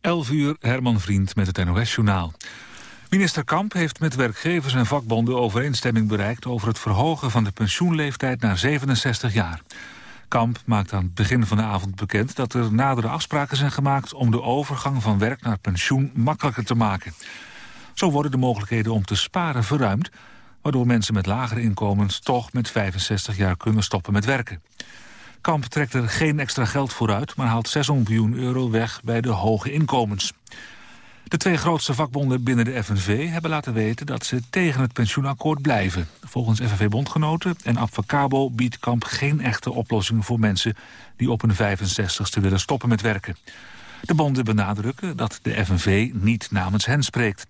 11 uur, Herman Vriend met het NOS-journaal. Minister Kamp heeft met werkgevers en vakbonden overeenstemming bereikt... over het verhogen van de pensioenleeftijd naar 67 jaar. Kamp maakt aan het begin van de avond bekend... dat er nadere afspraken zijn gemaakt om de overgang van werk naar pensioen makkelijker te maken. Zo worden de mogelijkheden om te sparen verruimd... waardoor mensen met lagere inkomens toch met 65 jaar kunnen stoppen met werken. Kamp trekt er geen extra geld voor uit... maar haalt 600 miljoen euro weg bij de hoge inkomens. De twee grootste vakbonden binnen de FNV hebben laten weten... dat ze tegen het pensioenakkoord blijven. Volgens FNV-bondgenoten en Abfacabo biedt Kamp geen echte oplossing... voor mensen die op hun 65ste willen stoppen met werken. De bonden benadrukken dat de FNV niet namens hen spreekt.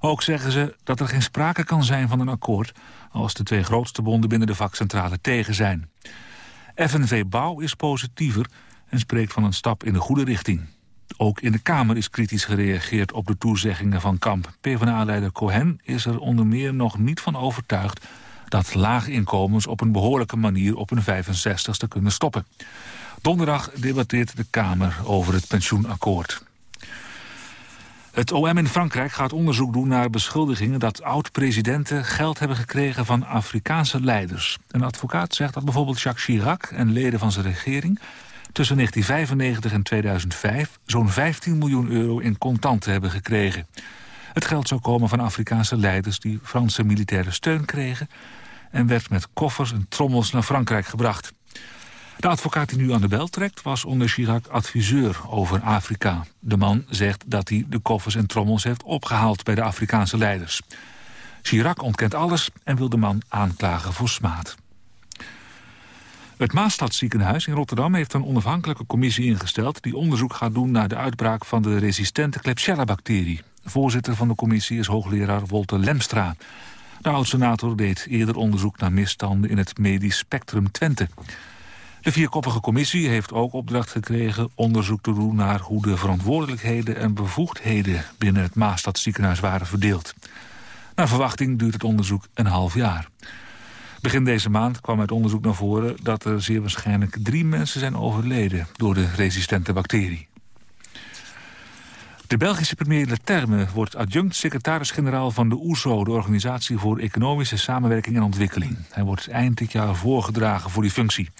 Ook zeggen ze dat er geen sprake kan zijn van een akkoord... als de twee grootste bonden binnen de vakcentrale tegen zijn. FNV Bouw is positiever en spreekt van een stap in de goede richting. Ook in de Kamer is kritisch gereageerd op de toezeggingen van Kamp. PvdA-leider Cohen is er onder meer nog niet van overtuigd... dat lage inkomens op een behoorlijke manier op hun 65ste kunnen stoppen. Donderdag debatteert de Kamer over het pensioenakkoord. Het OM in Frankrijk gaat onderzoek doen naar beschuldigingen... dat oud-presidenten geld hebben gekregen van Afrikaanse leiders. Een advocaat zegt dat bijvoorbeeld Jacques Chirac en leden van zijn regering... tussen 1995 en 2005 zo'n 15 miljoen euro in contanten hebben gekregen. Het geld zou komen van Afrikaanse leiders die Franse militaire steun kregen... en werd met koffers en trommels naar Frankrijk gebracht. De advocaat die nu aan de bel trekt was onder Chirac adviseur over Afrika. De man zegt dat hij de koffers en trommels heeft opgehaald bij de Afrikaanse leiders. Chirac ontkent alles en wil de man aanklagen voor smaad. Het Maastadziekenhuis in Rotterdam heeft een onafhankelijke commissie ingesteld... die onderzoek gaat doen naar de uitbraak van de resistente Klebsiella-bacterie. Voorzitter van de commissie is hoogleraar Wolter Lemstra. De oud-senator deed eerder onderzoek naar misstanden in het medisch spectrum Twente. De vierkoppige commissie heeft ook opdracht gekregen onderzoek te doen naar hoe de verantwoordelijkheden en bevoegdheden binnen het Maastadziekenhuis waren verdeeld. Naar verwachting duurt het onderzoek een half jaar. Begin deze maand kwam uit onderzoek naar voren dat er zeer waarschijnlijk drie mensen zijn overleden door de resistente bacterie. De Belgische premier Leterme wordt adjunct-secretaris-generaal van de OESO... de Organisatie voor Economische Samenwerking en Ontwikkeling. Hij wordt eind dit jaar voorgedragen voor die functie.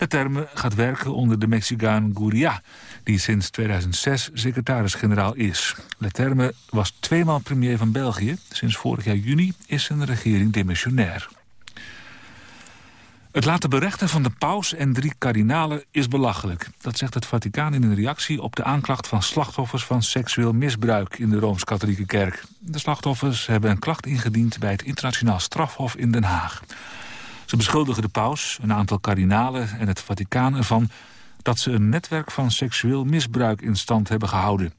Leterme gaat werken onder de Mexicaan Guria... die sinds 2006 secretaris-generaal is. Leterme was tweemaal premier van België. Sinds vorig jaar juni is zijn regering demissionair. Het laten berechten van de paus en drie kardinalen is belachelijk. Dat zegt het Vaticaan in een reactie op de aanklacht van slachtoffers van seksueel misbruik in de Rooms-Katholieke Kerk. De slachtoffers hebben een klacht ingediend bij het internationaal strafhof in Den Haag. Ze beschuldigen de paus, een aantal kardinalen en het Vaticaan ervan... dat ze een netwerk van seksueel misbruik in stand hebben gehouden.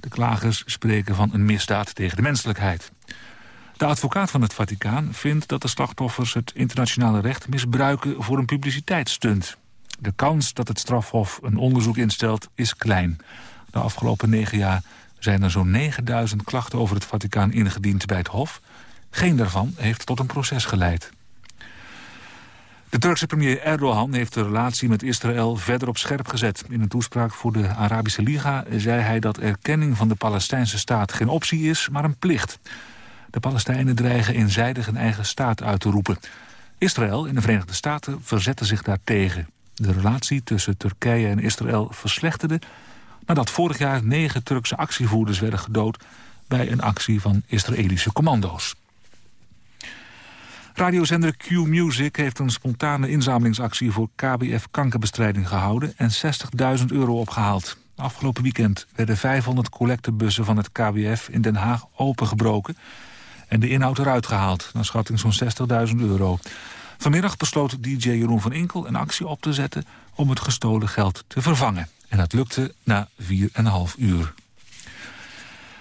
De klagers spreken van een misdaad tegen de menselijkheid. De advocaat van het Vaticaan vindt dat de slachtoffers het internationale recht misbruiken voor een publiciteitsstunt. De kans dat het strafhof een onderzoek instelt is klein. De afgelopen negen jaar zijn er zo'n 9000 klachten over het Vaticaan ingediend bij het hof. Geen daarvan heeft tot een proces geleid. De Turkse premier Erdogan heeft de relatie met Israël verder op scherp gezet. In een toespraak voor de Arabische Liga zei hij dat erkenning van de Palestijnse staat geen optie is, maar een plicht. De Palestijnen dreigen eenzijdig een eigen staat uit te roepen. Israël in de Verenigde Staten verzette zich daartegen. De relatie tussen Turkije en Israël verslechterde... nadat vorig jaar negen Turkse actievoerders werden gedood... bij een actie van Israëlische commando's. Radiozender Q-Music heeft een spontane inzamelingsactie... voor KBF kankerbestrijding gehouden en 60.000 euro opgehaald. Afgelopen weekend werden 500 collectebussen van het KBF in Den Haag opengebroken... en de inhoud eruit gehaald, naar schatting zo'n 60.000 euro. Vanmiddag besloot DJ Jeroen van Inkel een actie op te zetten... om het gestolen geld te vervangen. En dat lukte na 4,5 uur.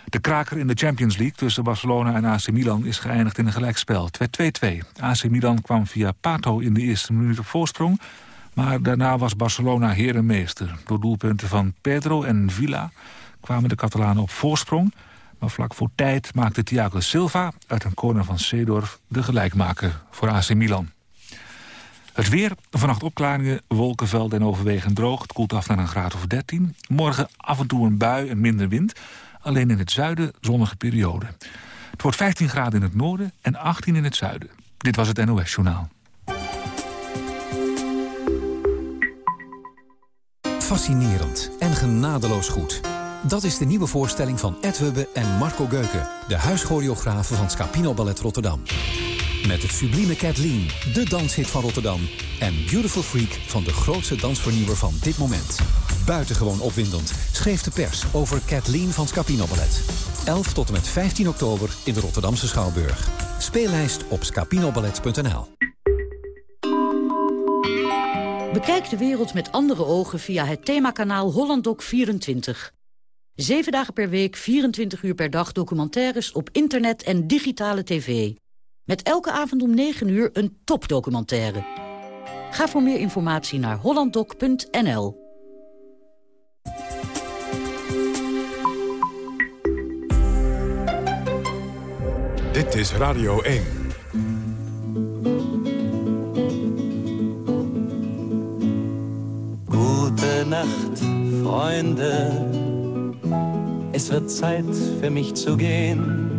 De kraker in de Champions League tussen Barcelona en AC Milan is geëindigd in een gelijkspel. 2-2. AC Milan kwam via Pato in de eerste minuut op voorsprong... maar daarna was Barcelona heer en meester. Door doelpunten van Pedro en Villa kwamen de Catalanen op voorsprong... maar vlak voor tijd maakte Thiago Silva uit een corner van Seedorf... de gelijkmaker voor AC Milan. Het weer, vannacht opklaringen, wolkenvelden en overwegend droog. Het koelt af naar een graad of 13. Morgen af en toe een bui en minder wind. Alleen in het zuiden zonnige periode. Het wordt 15 graden in het noorden en 18 in het zuiden. Dit was het NOS Journaal. Fascinerend en genadeloos goed. Dat is de nieuwe voorstelling van Ed Hubbe en Marco Geuken... de huischoreografen van Scapino Ballet Rotterdam. Met het sublieme Kathleen, de danshit van Rotterdam... en Beautiful Freak van de grootste dansvernieuwer van dit moment. Buitengewoon opwindend schreef de pers over Kathleen van Scapino Ballet. 11 tot en met 15 oktober in de Rotterdamse Schouwburg. Speellijst op scapinoballet.nl Bekijk de wereld met andere ogen via het themakanaal HollandDoc24. Zeven dagen per week, 24 uur per dag documentaires op internet en digitale tv. Met elke avond om 9 uur een topdocumentaire. Ga voor meer informatie naar hollanddoc.nl. Dit is Radio 1. Gute Nacht, Freunde. Es wird Zeit für mich zu gehen.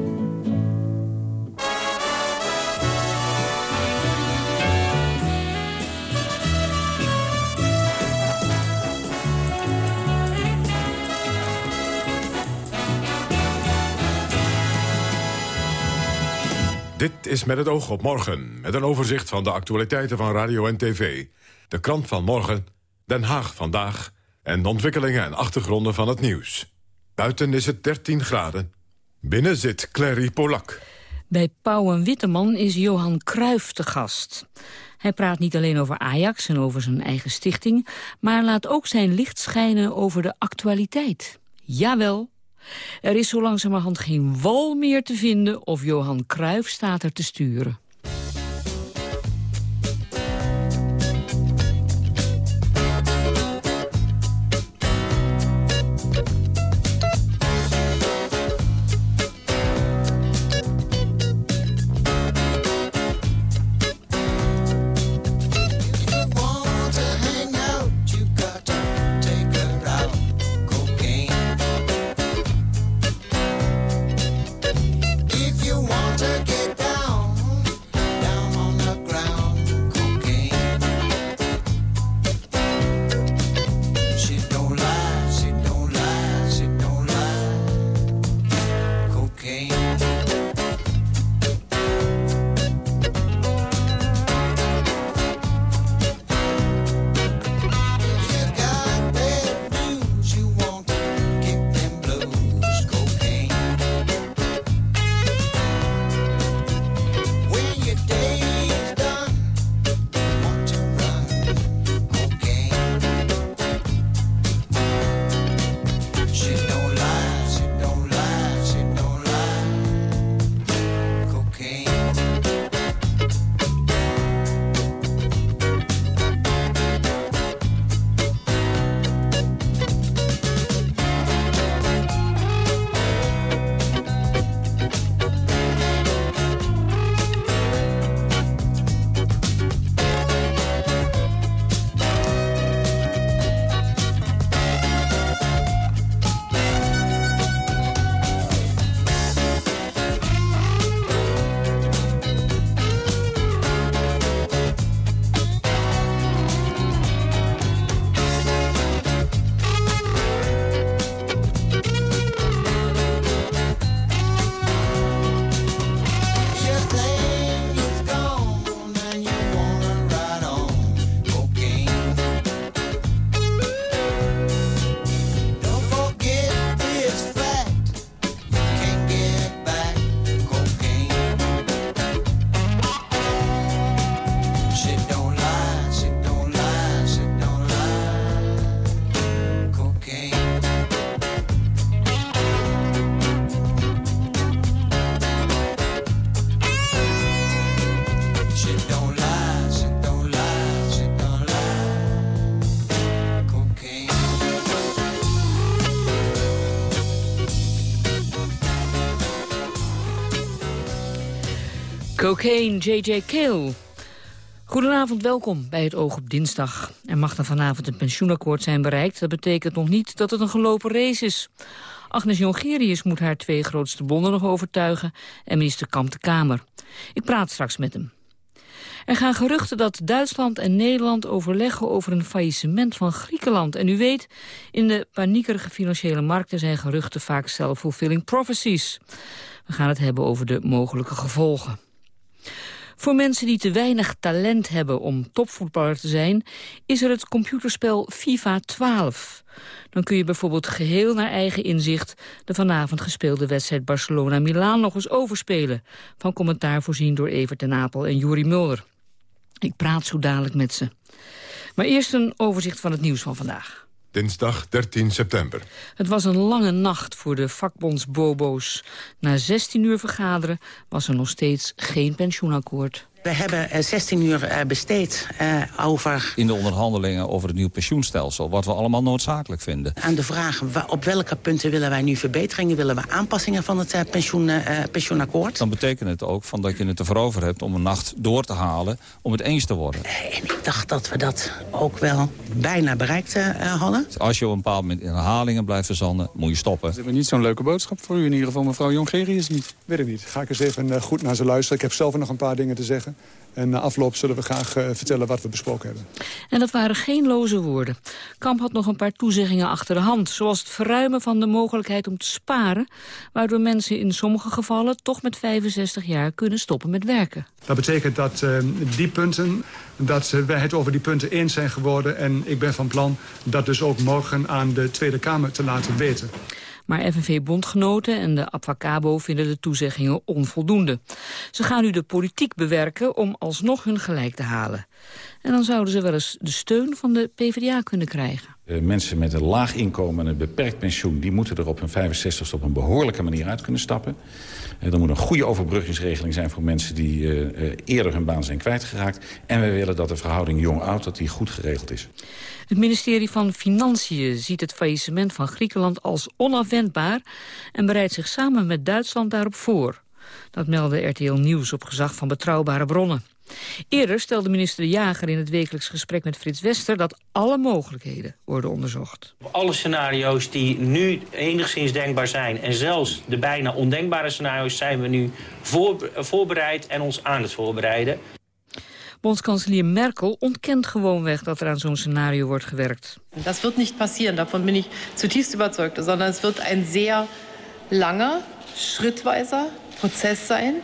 Is met het oog op morgen, met een overzicht van de actualiteiten van radio en tv. De krant van morgen, Den Haag vandaag... en de ontwikkelingen en achtergronden van het nieuws. Buiten is het 13 graden. Binnen zit Clary Polak. Bij Pauw en Witteman is Johan Cruijff te gast. Hij praat niet alleen over Ajax en over zijn eigen stichting... maar laat ook zijn licht schijnen over de actualiteit. Jawel, er is zo langzamerhand geen wal meer te vinden of Johan Cruijff staat er te sturen. Cocaine, J.J. Kale. Goedenavond, welkom bij het Oog op Dinsdag. Er mag dan vanavond een pensioenakkoord zijn bereikt. Dat betekent nog niet dat het een gelopen race is. Agnes Jongerius moet haar twee grootste bonden nog overtuigen... en minister Kamp de Kamer. Ik praat straks met hem. Er gaan geruchten dat Duitsland en Nederland overleggen over een faillissement van Griekenland. En u weet, in de paniekerige financiële markten zijn geruchten vaak self-fulfilling prophecies. We gaan het hebben over de mogelijke gevolgen. Voor mensen die te weinig talent hebben om topvoetballer te zijn... is er het computerspel FIFA 12. Dan kun je bijvoorbeeld geheel naar eigen inzicht... de vanavond gespeelde wedstrijd Barcelona-Milaan nog eens overspelen. Van commentaar voorzien door Evert ten Apel en Juri Mulder. Ik praat zo dadelijk met ze. Maar eerst een overzicht van het nieuws van vandaag. Dinsdag 13 september. Het was een lange nacht voor de vakbondsbobo's. Na 16 uur vergaderen was er nog steeds geen pensioenakkoord. We hebben 16 eh, uur eh, besteed uh, over... In de onderhandelingen over het nieuwe pensioenstelsel... wat we allemaal noodzakelijk vinden. Aan de vraag op welke punten willen wij nu verbeteringen... willen we aanpassingen van het pensioen, pensioenakkoord. Dan betekent het ook van dat je het ervoor over hebt... om een nacht door te halen om het eens te worden. En ik dacht dat we dat ook wel bijna bereikt hadden. Als je op een bepaald moment in herhalingen blijft verzanden... moet je stoppen. We hebben niet zo'n leuke boodschap voor u in ieder geval. Mevrouw Jongerius niet. Weet ik niet. Ga ik eens even goed naar ze luisteren. Ik heb zelf nog een paar dingen te zeggen. En na afloop zullen we graag uh, vertellen wat we besproken hebben. En dat waren geen loze woorden. Kamp had nog een paar toezeggingen achter de hand. Zoals het verruimen van de mogelijkheid om te sparen... waardoor mensen in sommige gevallen toch met 65 jaar kunnen stoppen met werken. Dat betekent dat uh, die punten, dat wij het over die punten eens zijn geworden... en ik ben van plan dat dus ook morgen aan de Tweede Kamer te laten weten. Maar FNV-bondgenoten en de Abfacabo vinden de toezeggingen onvoldoende. Ze gaan nu de politiek bewerken om alsnog hun gelijk te halen. En dan zouden ze wel eens de steun van de PvdA kunnen krijgen. Mensen met een laag inkomen en een beperkt pensioen... die moeten er op hun 65ste op een behoorlijke manier uit kunnen stappen. Er moet een goede overbruggingsregeling zijn voor mensen die uh, eerder hun baan zijn kwijtgeraakt. En we willen dat de verhouding jong-oud dat die goed geregeld is. Het ministerie van Financiën ziet het faillissement van Griekenland als onafwendbaar... en bereidt zich samen met Duitsland daarop voor. Dat meldde RTL Nieuws op gezag van betrouwbare bronnen. Eerder stelde minister De Jager in het wekelijks gesprek met Frits Wester... dat alle mogelijkheden worden onderzocht. Alle scenario's die nu enigszins denkbaar zijn... en zelfs de bijna ondenkbare scenario's zijn we nu voor, voorbereid en ons aan het voorbereiden. Bondskanselier Merkel ontkent gewoonweg dat er aan zo'n scenario wordt gewerkt. Dat wird niet passieren, daarvan ben ik zutiefst überzeugt. Sondern het wird een zeer lange, schrittweiser proces zijn.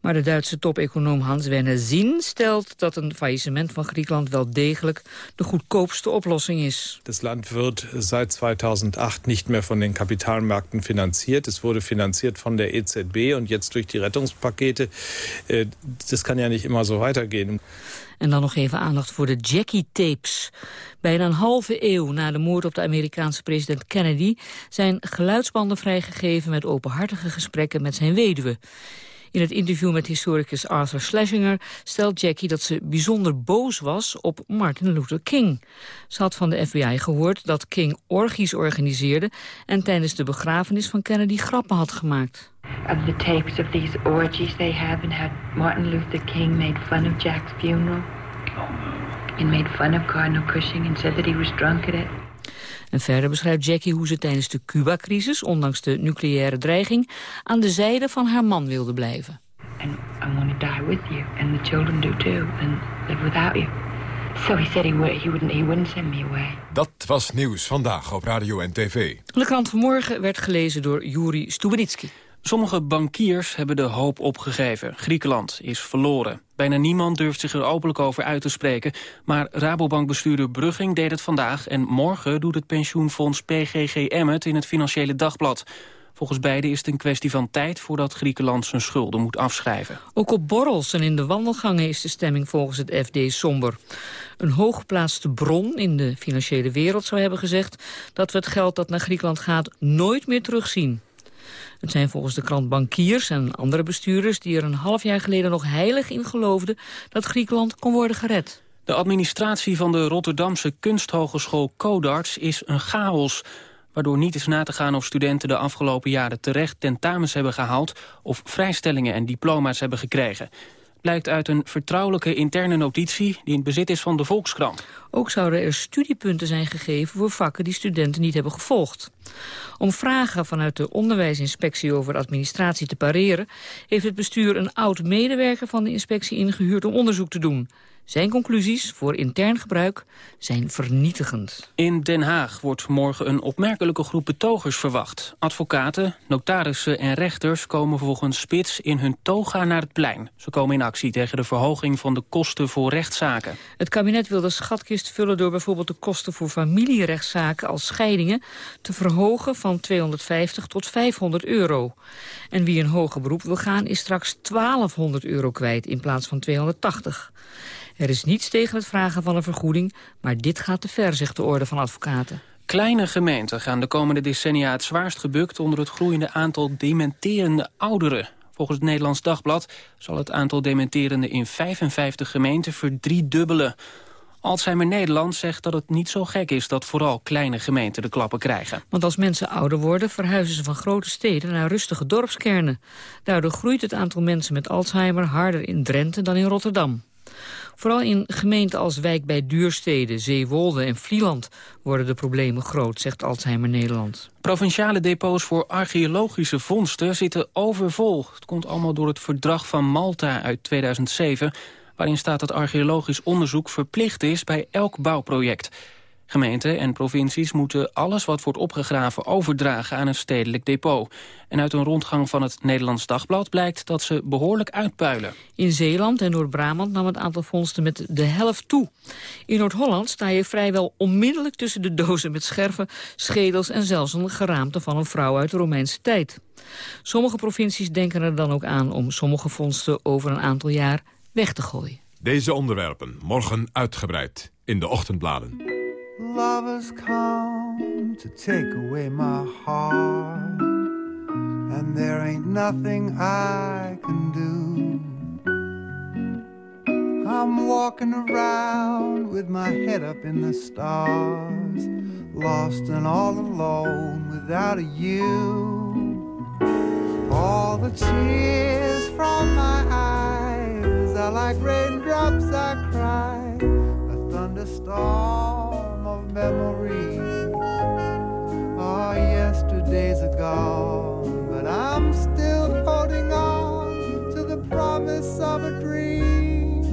Maar de Duitse top-econoom Hans-Werner Zien stelt dat een faillissement van Griekenland wel degelijk de goedkoopste oplossing is. Het land wordt seit 2008 niet meer van de Kapitalmärkten finanziert. Het wurde finanziert van de EZB en jetzt durch die Rettungspakete. Äh, das kan ja niet immer zo weitergehen. En dan nog even aandacht voor de Jackie-tapes. Bijna een halve eeuw na de moord op de Amerikaanse president Kennedy... zijn geluidsbanden vrijgegeven met openhartige gesprekken met zijn weduwe. In het interview met historicus Arthur Schlesinger stelt Jackie dat ze bijzonder boos was op Martin Luther King. Ze had van de FBI gehoord dat King orgies organiseerde en tijdens de begrafenis van Kennedy grappen had gemaakt. Of the tapes of these orgies they have and how Martin Luther King made fun of Jack's funeral. And made fun of Cardinal Cushing and said that he was drunk at it. En verder beschrijft Jackie hoe ze tijdens de Cuba-crisis, ondanks de nucleaire dreiging, aan de zijde van haar man wilde blijven. And I want to die with you, and the children do too, and live without you. So he said he, would, he, wouldn't, he wouldn't send me away. Dat was nieuws vandaag op radio en tv. De krant vanmorgen werd gelezen door Juri Stubenitski. Sommige bankiers hebben de hoop opgegeven. Griekenland is verloren. Bijna niemand durft zich er openlijk over uit te spreken. Maar Rabobankbestuurder Brugging deed het vandaag... en morgen doet het pensioenfonds PGGM het in het Financiële Dagblad. Volgens beiden is het een kwestie van tijd voordat Griekenland zijn schulden moet afschrijven. Ook op borrels en in de wandelgangen is de stemming volgens het FD somber. Een hooggeplaatste bron in de financiële wereld zou hebben gezegd... dat we het geld dat naar Griekenland gaat nooit meer terugzien. Het zijn volgens de krant bankiers en andere bestuurders... die er een half jaar geleden nog heilig in geloofden... dat Griekenland kon worden gered. De administratie van de Rotterdamse kunsthogeschool Codarts is een chaos waardoor niet is na te gaan of studenten de afgelopen jaren terecht tentamens hebben gehaald of vrijstellingen en diploma's hebben gekregen. Blijkt uit een vertrouwelijke interne notitie die in bezit is van de Volkskrant. Ook zouden er studiepunten zijn gegeven voor vakken die studenten niet hebben gevolgd. Om vragen vanuit de onderwijsinspectie over administratie te pareren... heeft het bestuur een oud-medewerker van de inspectie ingehuurd om onderzoek te doen. Zijn conclusies voor intern gebruik zijn vernietigend. In Den Haag wordt morgen een opmerkelijke groep betogers verwacht. Advocaten, notarissen en rechters komen volgens Spits in hun toga naar het plein. Ze komen in actie tegen de verhoging van de kosten voor rechtszaken. Het kabinet wil de schatkist vullen door bijvoorbeeld de kosten voor familierechtszaken als scheidingen te verhogen van 250 tot 500 euro. En wie een hoger beroep wil gaan is straks 1200 euro kwijt in plaats van 280. Er is niets tegen het vragen van een vergoeding, maar dit gaat te ver, zegt de Orde van Advocaten. Kleine gemeenten gaan de komende decennia het zwaarst gebukt... onder het groeiende aantal dementerende ouderen. Volgens het Nederlands Dagblad zal het aantal dementerenden in 55 gemeenten verdriedubbelen. Alzheimer Nederland zegt dat het niet zo gek is dat vooral kleine gemeenten de klappen krijgen. Want als mensen ouder worden verhuizen ze van grote steden naar rustige dorpskernen. Daardoor groeit het aantal mensen met Alzheimer harder in Drenthe dan in Rotterdam. Vooral in gemeenten als Wijk bij Duurstede, Zeewolde en Vlieland worden de problemen groot, zegt Alzheimer Nederland. Provinciale depots voor archeologische vondsten zitten overvol. Het komt allemaal door het verdrag van Malta uit 2007... waarin staat dat archeologisch onderzoek verplicht is bij elk bouwproject. Gemeenten en provincies moeten alles wat wordt opgegraven overdragen aan een stedelijk depot. En uit een rondgang van het Nederlands Dagblad blijkt dat ze behoorlijk uitpuilen. In Zeeland en Noord-Brabant nam het aantal vondsten met de helft toe. In Noord-Holland sta je vrijwel onmiddellijk tussen de dozen met scherven, schedels en zelfs een geraamte van een vrouw uit de Romeinse tijd. Sommige provincies denken er dan ook aan om sommige vondsten over een aantal jaar weg te gooien. Deze onderwerpen morgen uitgebreid in de ochtendbladen. Lovers come to take away my heart, and there ain't nothing I can do. I'm walking around with my head up in the stars, lost and all alone without a you. All the tears from my eyes are like raindrops I cry, a thunderstorm memories. Oh, ah, yesterdays are gone, but I'm still holding on to the promise of a dream.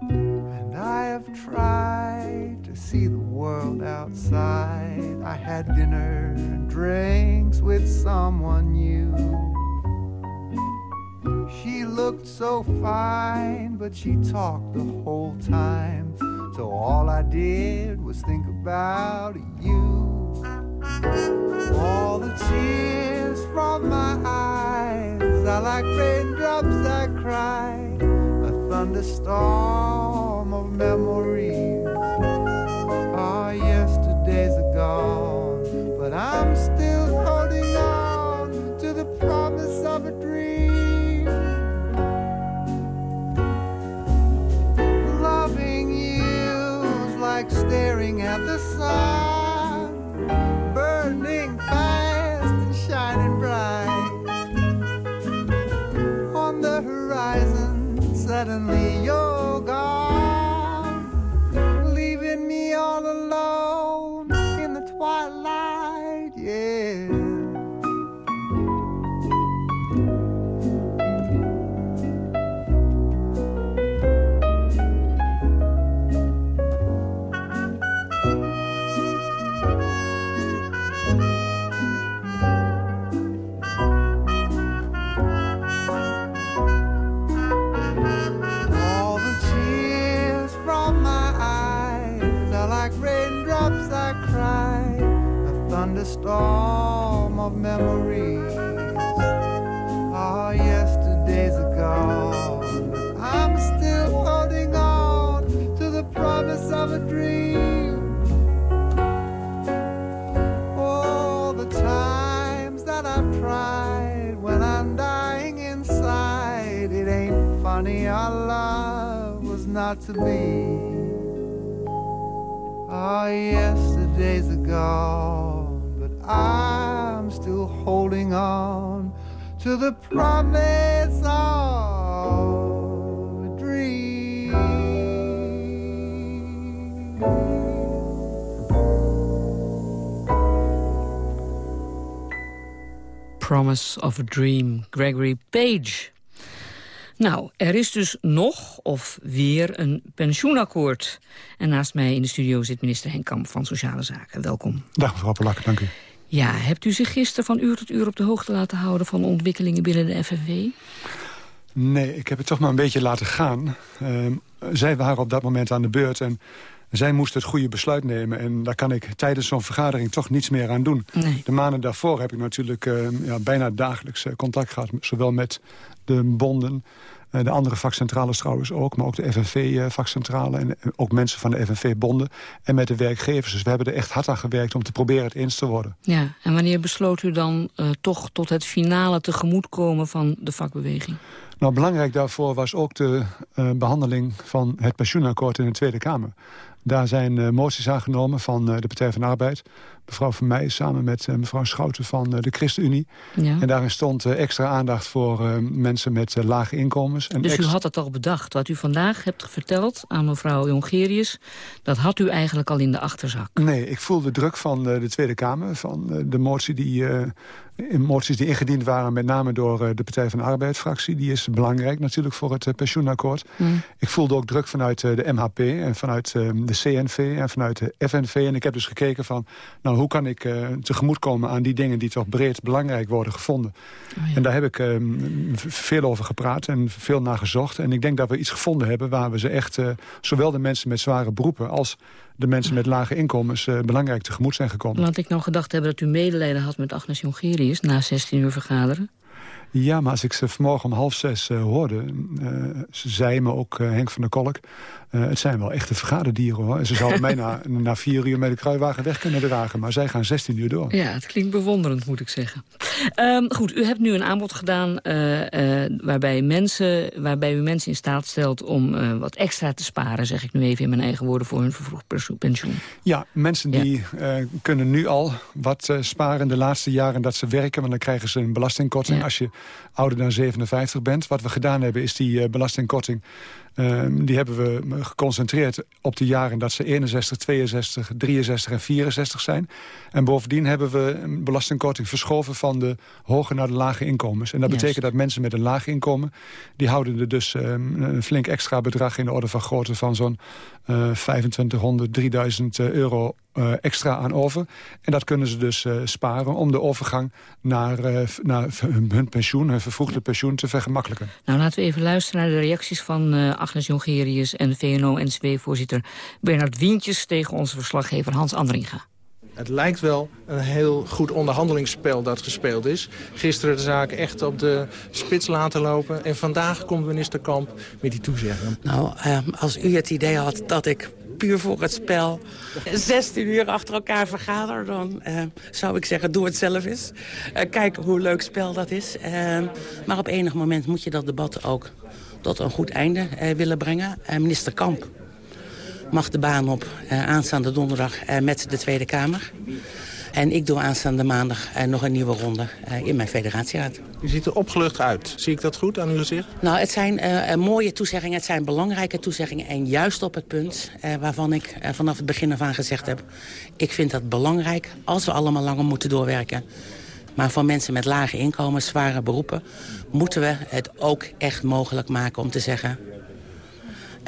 And I have tried to see the world outside. I had dinner and drinks with someone new. She looked so fine, but she talked the whole time. So all I did was think about you. All the tears from my eyes are like raindrops I cry. A thunderstorm of memories. Ah, yesterdays are gone, but I'm still the sun, Promise of a Dream, Gregory Page. Nou, er is dus nog of weer een pensioenakkoord. En naast mij in de studio zit minister Henk Kamp van Sociale Zaken. Welkom. Dag mevrouw Polak, dank u. Ja, hebt u zich gisteren van uur tot uur op de hoogte laten houden... van ontwikkelingen binnen de FNV? Nee, ik heb het toch maar een beetje laten gaan. Uh, zij waren op dat moment aan de beurt en zij moesten het goede besluit nemen. En daar kan ik tijdens zo'n vergadering toch niets meer aan doen. Nee. De maanden daarvoor heb ik natuurlijk uh, ja, bijna dagelijks uh, contact gehad... zowel met de bonden, uh, de andere vakcentrales trouwens ook... maar ook de FNV-vakcentrale en ook mensen van de FNV-bonden... en met de werkgevers. Dus we hebben er echt hard aan gewerkt om te proberen het eens te worden. Ja, en wanneer besloot u dan toch tot het finale tegemoetkomen van de vakbeweging? Nou, belangrijk daarvoor was ook de uh, behandeling van het pensioenakkoord in de Tweede Kamer. Daar zijn uh, moties aangenomen van uh, de Partij van de Arbeid. Mevrouw Van Meij samen met mevrouw Schouten van de ChristenUnie. Ja. En daarin stond extra aandacht voor mensen met lage inkomens. En dus u had het al bedacht. Wat u vandaag hebt verteld aan mevrouw Jongerius... dat had u eigenlijk al in de achterzak. Nee, ik voel de druk van de Tweede Kamer. Van de motie die moties die ingediend waren, met name door de Partij van de Arbeid-fractie. Die is belangrijk natuurlijk voor het pensioenakkoord. Mm. Ik voelde ook druk vanuit de MHP en vanuit de CNV en vanuit de FNV. En ik heb dus gekeken van, nou, hoe kan ik uh, tegemoetkomen aan die dingen die toch breed belangrijk worden gevonden. Oh, ja. En daar heb ik uh, veel over gepraat en veel naar gezocht. En ik denk dat we iets gevonden hebben waar we ze echt, uh, zowel de mensen met zware beroepen als de mensen met lage inkomens uh, belangrijk tegemoet zijn gekomen. Laat ik nou gedacht hebben dat u medelijden had met Agnes Jongerius... na 16 uur vergaderen. Ja, maar als ik ze vanmorgen om half zes uh, hoorde... Uh, ze zei me ook, Henk van der Kolk... het zijn wel echte vergaderdieren, hoor. En ze zouden mij na, na vier uur met de kruiwagen weg kunnen dragen. Maar zij gaan 16 uur door. Ja, het klinkt bewonderend, moet ik zeggen. Um, goed, u hebt nu een aanbod gedaan... waarbij, mensen, waarbij u mensen in staat stelt om wat extra te sparen... zeg ik nu even in mijn eigen woorden, voor hun vervroegd pensioen. Ja, mensen die kunnen nu al wat sparen de laatste jaren dat ze werken... want dan krijgen ze een belastingkorting. Ja. Als je ouder dan 57 bent. Wat we gedaan hebben is die belastingkorting... Uh, die hebben we geconcentreerd op de jaren dat ze 61, 62, 63 en 64 zijn. En bovendien hebben we een belastingkorting verschoven van de hoge naar de lage inkomens. En dat Juist. betekent dat mensen met een laag inkomen... die houden er dus um, een flink extra bedrag in de orde van grootte van zo'n uh, 2500, 3000 euro uh, extra aan over. En dat kunnen ze dus uh, sparen om de overgang naar, uh, naar hun pensioen, hun vervroegde pensioen, te vergemakkelijken. Nou, laten we even luisteren naar de reacties van Agnes Jongerius en VNO-NCW-voorzitter Bernard Wientjes tegen onze verslaggever Hans Andringa. Het lijkt wel een heel goed onderhandelingsspel dat gespeeld is. Gisteren de zaak echt op de spits laten lopen. En vandaag komt minister Kamp met die toezegging. Nou, uh, als u het idee had dat ik puur voor het spel 16 uur achter elkaar vergader... dan uh, zou ik zeggen, doe het zelf eens. Uh, kijk hoe leuk spel dat is. Uh, maar op enig moment moet je dat debat ook tot een goed einde willen brengen. minister Kamp mag de baan op aanstaande donderdag met de Tweede Kamer. En ik doe aanstaande maandag uh, nog een nieuwe ronde uh, in mijn federatieraad. U ziet er opgelucht uit. Zie ik dat goed aan uw gezicht? Nou, het zijn uh, mooie toezeggingen, het zijn belangrijke toezeggingen. En juist op het punt waarvan ik vanaf het begin af aan gezegd heb... ik vind dat belangrijk als we allemaal langer moeten doorwerken. Maar voor mensen met lage inkomens, zware beroepen... moeten we het ook echt mogelijk maken om te zeggen...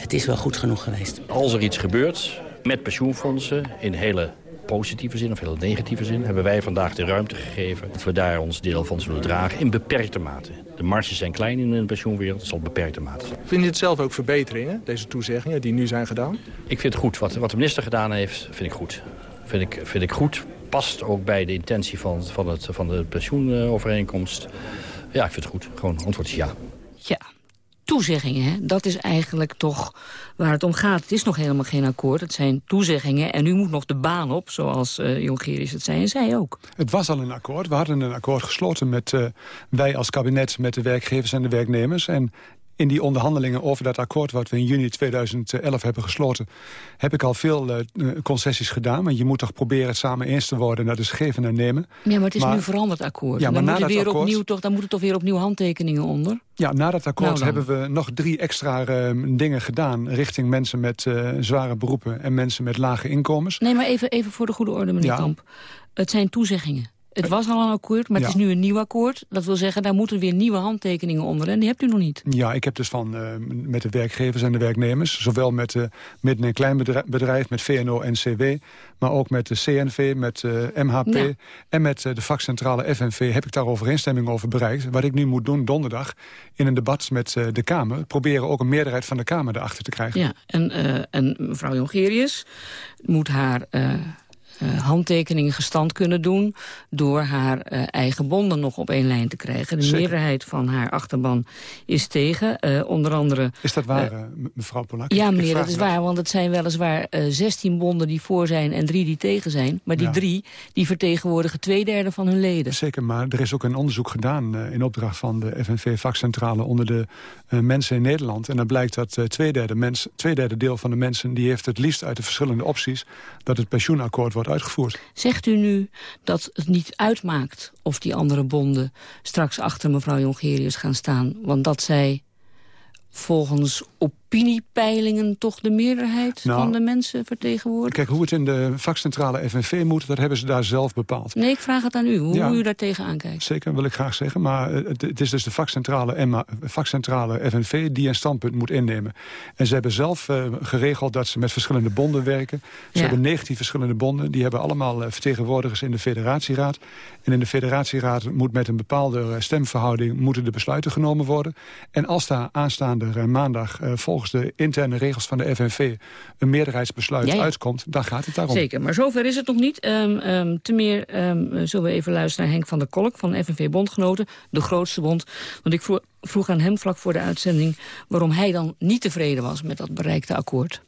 het is wel goed genoeg geweest. Als er iets gebeurt met pensioenfondsen in hele positieve zin of heel negatieve zin... hebben wij vandaag de ruimte gegeven dat we daar ons deel van zullen dragen in beperkte mate. De marges zijn klein in de pensioenwereld, het zal beperkte mate zijn. Vind je het zelf ook verbeteringen, deze toezeggingen die nu zijn gedaan? Ik vind het goed. Wat, wat de minister gedaan heeft, vind ik goed. Vind ik, vind ik goed. Past ook bij de intentie van, van, het, van de pensioenovereenkomst. Ja, ik vind het goed. Gewoon antwoord is ja. Toezeggingen, dat is eigenlijk toch waar het om gaat. Het is nog helemaal geen akkoord, het zijn toezeggingen... en nu moet nog de baan op, zoals uh, Jongerius het zei en zij ook. Het was al een akkoord. We hadden een akkoord gesloten met uh, wij als kabinet... met de werkgevers en de werknemers. En in die onderhandelingen over dat akkoord... wat we in juni 2011 hebben gesloten... heb ik al veel concessies gedaan. Maar je moet toch proberen het samen eens te worden. Dat is geven en nemen. Ja, maar het is nu veranderd akkoord. Ja, maar dan, moet weer akkoord... opnieuw toch, dan moeten toch weer opnieuw handtekeningen onder? Ja, na dat akkoord nou hebben we nog drie extra uh, dingen gedaan... richting mensen met uh, zware beroepen en mensen met lage inkomens. Nee, maar even, even voor de goede orde, meneer ja. Kamp. Het zijn toezeggingen. Het was al een akkoord, maar het is nu een nieuw akkoord. Dat wil zeggen, daar moeten weer nieuwe handtekeningen onder. En die hebt u nog niet. Ja, ik heb dus van uh, met de werkgevers en de werknemers... zowel met uh, midden- en kleinbedrijf, met VNO en CW... maar ook met de CNV, met uh, MHP ja. en met de vakcentrale FNV... heb ik daar overeenstemming over bereikt. Wat ik nu moet doen donderdag in een debat met de Kamer... proberen ook een meerderheid van de Kamer erachter te krijgen. Ja, en, en mevrouw Jongerius moet haar uh, handtekeningen gestand kunnen doen... door haar uh, eigen bonden nog op één lijn te krijgen. De Zeker. meerderheid van haar achterban is tegen. Uh, onder andere... Is dat waar, mevrouw Polak? Ja, meneer, dat is waar. Want het zijn weliswaar 16 bonden die voor zijn en drie die tegen zijn. Maar die ja. drie die vertegenwoordigen twee derde van hun leden. Zeker, maar er is ook een onderzoek gedaan... in opdracht van de FNV-vakcentrale onder de mensen in Nederland. En dan blijkt dat twee, derde mens, twee derde deel van de mensen... die heeft het liefst uit de verschillende opties... dat het pensioenakkoord wordt uitgevoerd. Zegt u nu dat het niet uitmaakt of die andere bonden straks achter mevrouw Jongerius gaan staan? Want dat zij volgens opiniepeilingen toch de meerderheid nou, van de mensen vertegenwoordigt? Kijk, hoe het in de vakcentrale FNV moet, dat hebben ze daar zelf bepaald. Nee, ik vraag het aan u, hoe ja, u daar tegenaan kijkt. Zeker, wil ik graag zeggen. Maar het, het is dus de vakcentrale, vakcentrale FNV die een standpunt moet innemen. En ze hebben zelf uh, geregeld dat ze met verschillende bonden werken. Ze ja. hebben 19 verschillende bonden. Die hebben allemaal uh, vertegenwoordigers in de federatieraad. En in de federatieraad moet met een bepaalde stemverhouding... moeten de besluiten genomen worden. En als daar aanstaande maandag volgens volgens de interne regels van de FNV een meerderheidsbesluit ja, ja. uitkomt, dan gaat het daarom. Zeker, maar zover is het nog niet. Um, um, te meer um, zullen we even luisteren naar Henk van der Kolk van FNV Bondgenoten, de grootste bond. Want ik vroeg, vroeg aan hem vlak voor de uitzending waarom hij dan niet tevreden was met dat bereikte akkoord.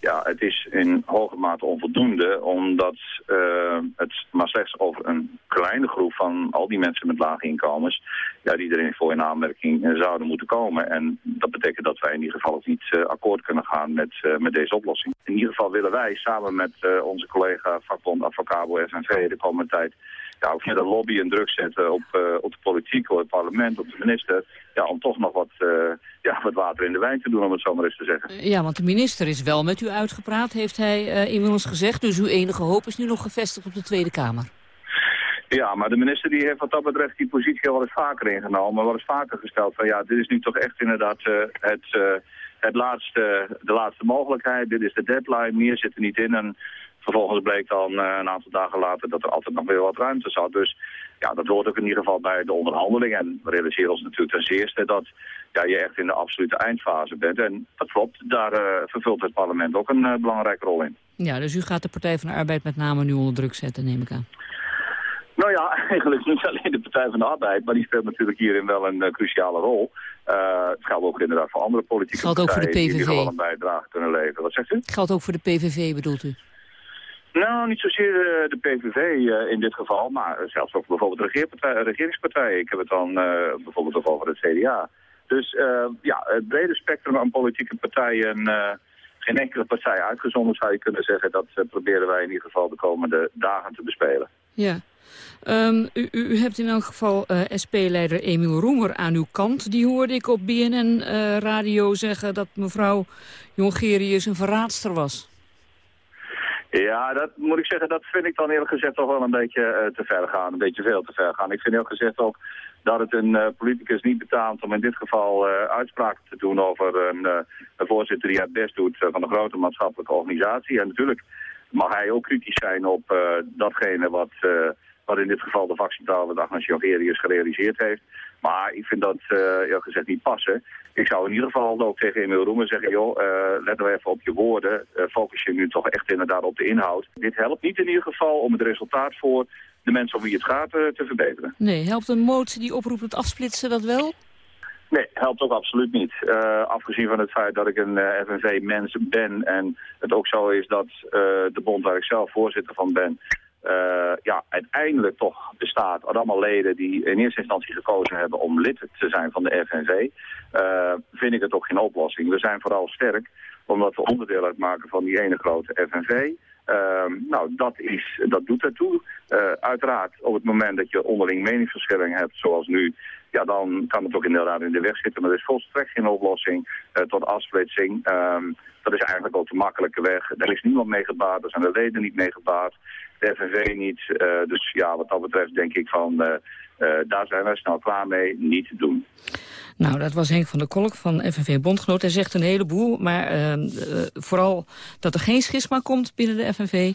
Ja, het is in hoge mate onvoldoende, omdat uh, het maar slechts over een kleine groep van al die mensen met lage inkomens, ja, die erin voor in aanmerking zouden moeten komen. En dat betekent dat wij in ieder geval niet uh, akkoord kunnen gaan met, met deze oplossing. In ieder geval willen wij samen met onze collega vakbond Avocabo SNV de komende tijd ja, ook verder lobby en druk zetten op, uh, op de politiek, op het parlement, op de minister. Ja, om toch nog wat, uh, ja, wat water in de wijn te doen, om het zo maar eens te zeggen. Ja, want de minister is wel met u uitgepraat, heeft hij uh, inmiddels gezegd. Dus uw enige hoop is nu nog gevestigd op de Tweede Kamer. Ja, maar de minister die heeft wat dat betreft die positie wel eens vaker ingenomen. Wel eens vaker gesteld van ja, dit is nu toch echt inderdaad het het laatste, de laatste mogelijkheid. Dit is de deadline, meer zit er niet in. En vervolgens bleek dan uh, een aantal dagen later dat er altijd nog weer wat ruimte zat. Dus ja, dat hoort ook in ieder geval bij de onderhandeling. En we realiseren ons natuurlijk ten eerste dat ja, je echt in de absolute eindfase bent. En dat klopt, daar uh, vervult het parlement ook een uh, belangrijke rol in. Ja, dus u gaat de Partij van de Arbeid met name nu onder druk zetten, neem ik aan. Nou ja, eigenlijk niet alleen de Partij van de Arbeid, maar die speelt natuurlijk hierin wel een uh, cruciale rol. Uh, het geldt ook inderdaad voor andere politieke partijen ook voor de PVV. die wel een bijdrage kunnen leveren. Wat zegt u? Het geldt ook voor de PVV, bedoelt u? Nou, niet zozeer de, de PVV uh, in dit geval, maar zelfs ook bijvoorbeeld regeringspartijen. Ik heb het dan bijvoorbeeld ook over het CDA. Dus ja, het brede spectrum aan politieke partijen, geen enkele partij uitgezonderd zou je kunnen zeggen. Dat proberen wij in ieder geval de komende dagen te bespelen. Ja. Um, u, u, hebt in elk geval SP-leider Emiel Roemer aan uw kant. Die hoorde ik op BNN Radio zeggen dat mevrouw Jongerius een verraadster was. Ja, dat moet ik zeggen, dat vind ik dan eerlijk gezegd toch wel een beetje uh, te ver gaan. Een beetje veel te ver gaan. Ik vind eerlijk gezegd ook dat het een uh, politicus niet betaamt om in dit geval uh, uitspraken te doen over een, voorzitter die het best doet van een grote maatschappelijke organisatie. En natuurlijk mag hij ook kritisch zijn op datgene wat, wat in dit geval de vakcentrale wat Agnes Jongerius gerealiseerd heeft. Maar ik vind dat eerlijk gezegd niet passen. Ik zou in ieder geval ook tegen Emil Roemer zeggen, joh, uh, let nou even op je woorden. Uh, focus je nu toch echt inderdaad op de inhoud. Dit helpt niet in ieder geval om het resultaat voor de mensen om wie het gaat uh, te verbeteren. Nee, helpt een motie die oproept het afsplitsen dat wel? Nee, helpt ook absoluut niet. Uh, afgezien van het feit dat ik een uh, FNV-mens ben en het ook zo is dat uh, de bond waar ik zelf voorzitter van ben uh, ja, uiteindelijk toch bestaat uit allemaal leden die in eerste instantie gekozen hebben om lid te zijn van de FNV, uh, vind ik het ook geen oplossing. We zijn vooral sterk omdat we onderdeel uitmaken van die ene grote FNV. Uh, nou, dat, is, dat doet ertoe. Uh, uiteraard, op het moment dat je onderling meningsverschilling hebt, zoals nu, ja, dan kan het ook inderdaad in de weg zitten. Maar er is volstrekt geen oplossing uh, tot afsplitsing. Um, dat is eigenlijk ook de makkelijke weg. Daar is niemand mee gebaat, daar zijn de leden niet mee gebaat, de FNV niet. Uh, dus ja, wat dat betreft denk ik van, daar zijn wij snel klaar mee, niet te doen. Nou, dat was Henk van der Kolk van FNV Bondgenoot. Hij zegt een heleboel, maar uh, uh, vooral dat er geen schisma komt binnen de FNV.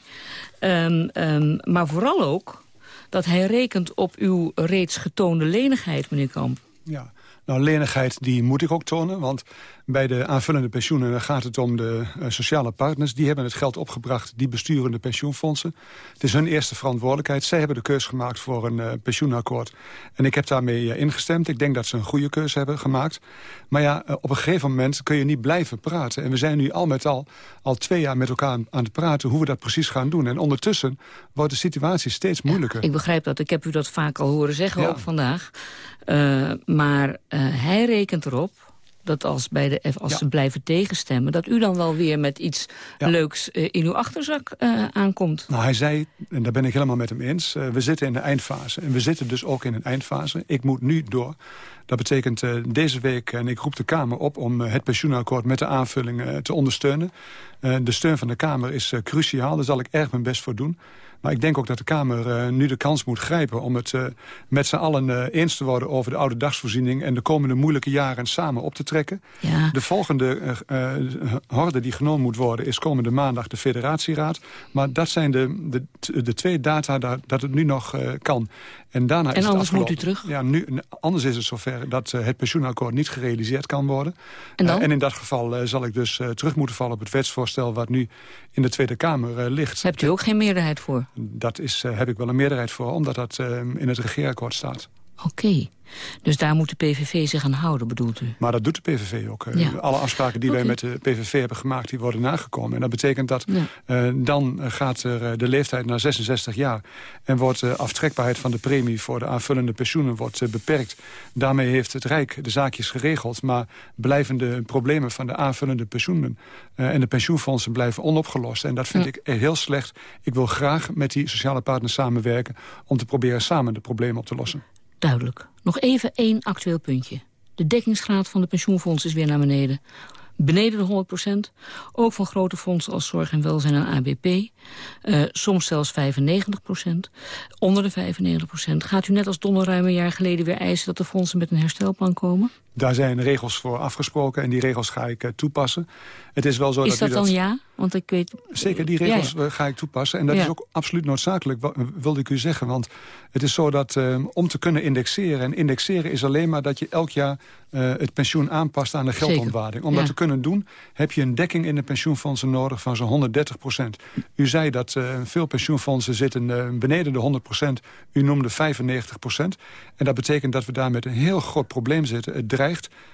Um, um, maar vooral ook dat hij rekent op uw reeds getoonde lenigheid, meneer Kamp. Ja, nou, lenigheid die moet ik ook tonen, want bij de aanvullende pensioenen gaat het om de uh, sociale partners. Die hebben het geld opgebracht, die besturen de pensioenfondsen. Het is hun eerste verantwoordelijkheid. Zij hebben de keus gemaakt voor een uh, pensioenakkoord. En ik heb daarmee uh, ingestemd. Ik denk dat ze een goede keuze hebben gemaakt. Maar ja, op een gegeven moment kun je niet blijven praten. En we zijn nu al met al, al twee jaar met elkaar aan het praten... hoe we dat precies gaan doen. En ondertussen wordt de situatie steeds moeilijker. Ja, ik begrijp dat. Ik heb u dat vaak al horen zeggen, ja. ook vandaag. maar hij rekent erop dat als, bij de, als ja. ze blijven tegenstemmen... dat u dan wel weer met iets ja. leuks uh, in uw achterzak uh, aankomt. Nou, hij zei, en daar ben ik helemaal met hem eens... Uh, we zitten in de eindfase. En we zitten dus ook in een eindfase. Ik moet nu door. Dat betekent deze week, en ik roep de Kamer op... om het pensioenakkoord met de aanvulling te ondersteunen. de steun van de Kamer is cruciaal. Daar zal ik erg mijn best voor doen. Maar ik denk ook dat de Kamer uh, nu de kans moet grijpen... om het uh, met z'n allen uh, eens te worden over de oude dagsvoorziening... en de komende moeilijke jaren samen op te trekken. Ja. De volgende horde die genomen moet worden... is komende maandag de federatieraad. Maar dat zijn de, de, de twee data dat, dat het nu nog kan. En, daarna en is anders moet u terug? Ja, nu, anders is het zover dat het pensioenakkoord niet gerealiseerd kan worden. En, dan? en in dat geval zal ik dus terug moeten vallen op het wetsvoorstel... wat nu in de Tweede Kamer ligt. Hebt u ook geen meerderheid voor? Dat is, heb ik wel een meerderheid voor, omdat dat in het regeerakkoord staat. Oké. Okay. Dus daar moet de PVV zich aan houden, bedoelt u? Maar dat doet de PVV ook. Ja. Alle afspraken die okay. wij met de PVV hebben gemaakt, die worden nagekomen. En dat betekent dat ja. uh, dan gaat er de leeftijd naar 66 jaar... en wordt de aftrekbaarheid van de premie voor de aanvullende pensioenen wordt, beperkt. Daarmee heeft het Rijk de zaakjes geregeld... maar blijven de problemen van de aanvullende pensioenen... Uh, en de pensioenfondsen blijven onopgelost. En dat vind ja. ik heel slecht. Ik wil graag met die sociale partners samenwerken... om te proberen samen de problemen op te lossen. Duidelijk. Nog even één actueel puntje. De dekkingsgraad van de pensioenfonds is weer naar beneden. Beneden de 100 procent. Ook van grote fondsen als Zorg en Welzijn en ABP. Uh, soms zelfs 95 procent. Onder de 95 procent. Gaat u net als Donner ruim een jaar geleden weer eisen... dat de fondsen met een herstelplan komen? Daar zijn regels voor afgesproken en die regels ga ik uh, toepassen. Het is wel zo is dat, dat u dan dat... ja? Want ik weet... Zeker, die regels ja, ja. ga ik toepassen. En dat ja. is ook absoluut noodzakelijk, wilde ik u zeggen. Want het is zo dat uh, om te kunnen indexeren... en indexeren is alleen maar dat je elk jaar uh, het pensioen aanpast aan de geldontwaarding. Om dat te kunnen doen heb je een dekking in de pensioenfondsen nodig van zo'n 130 procent. U zei dat uh, veel pensioenfondsen zitten beneden de 100 procent. U noemde 95 procent. En dat betekent dat we daar met een heel groot probleem zitten. Het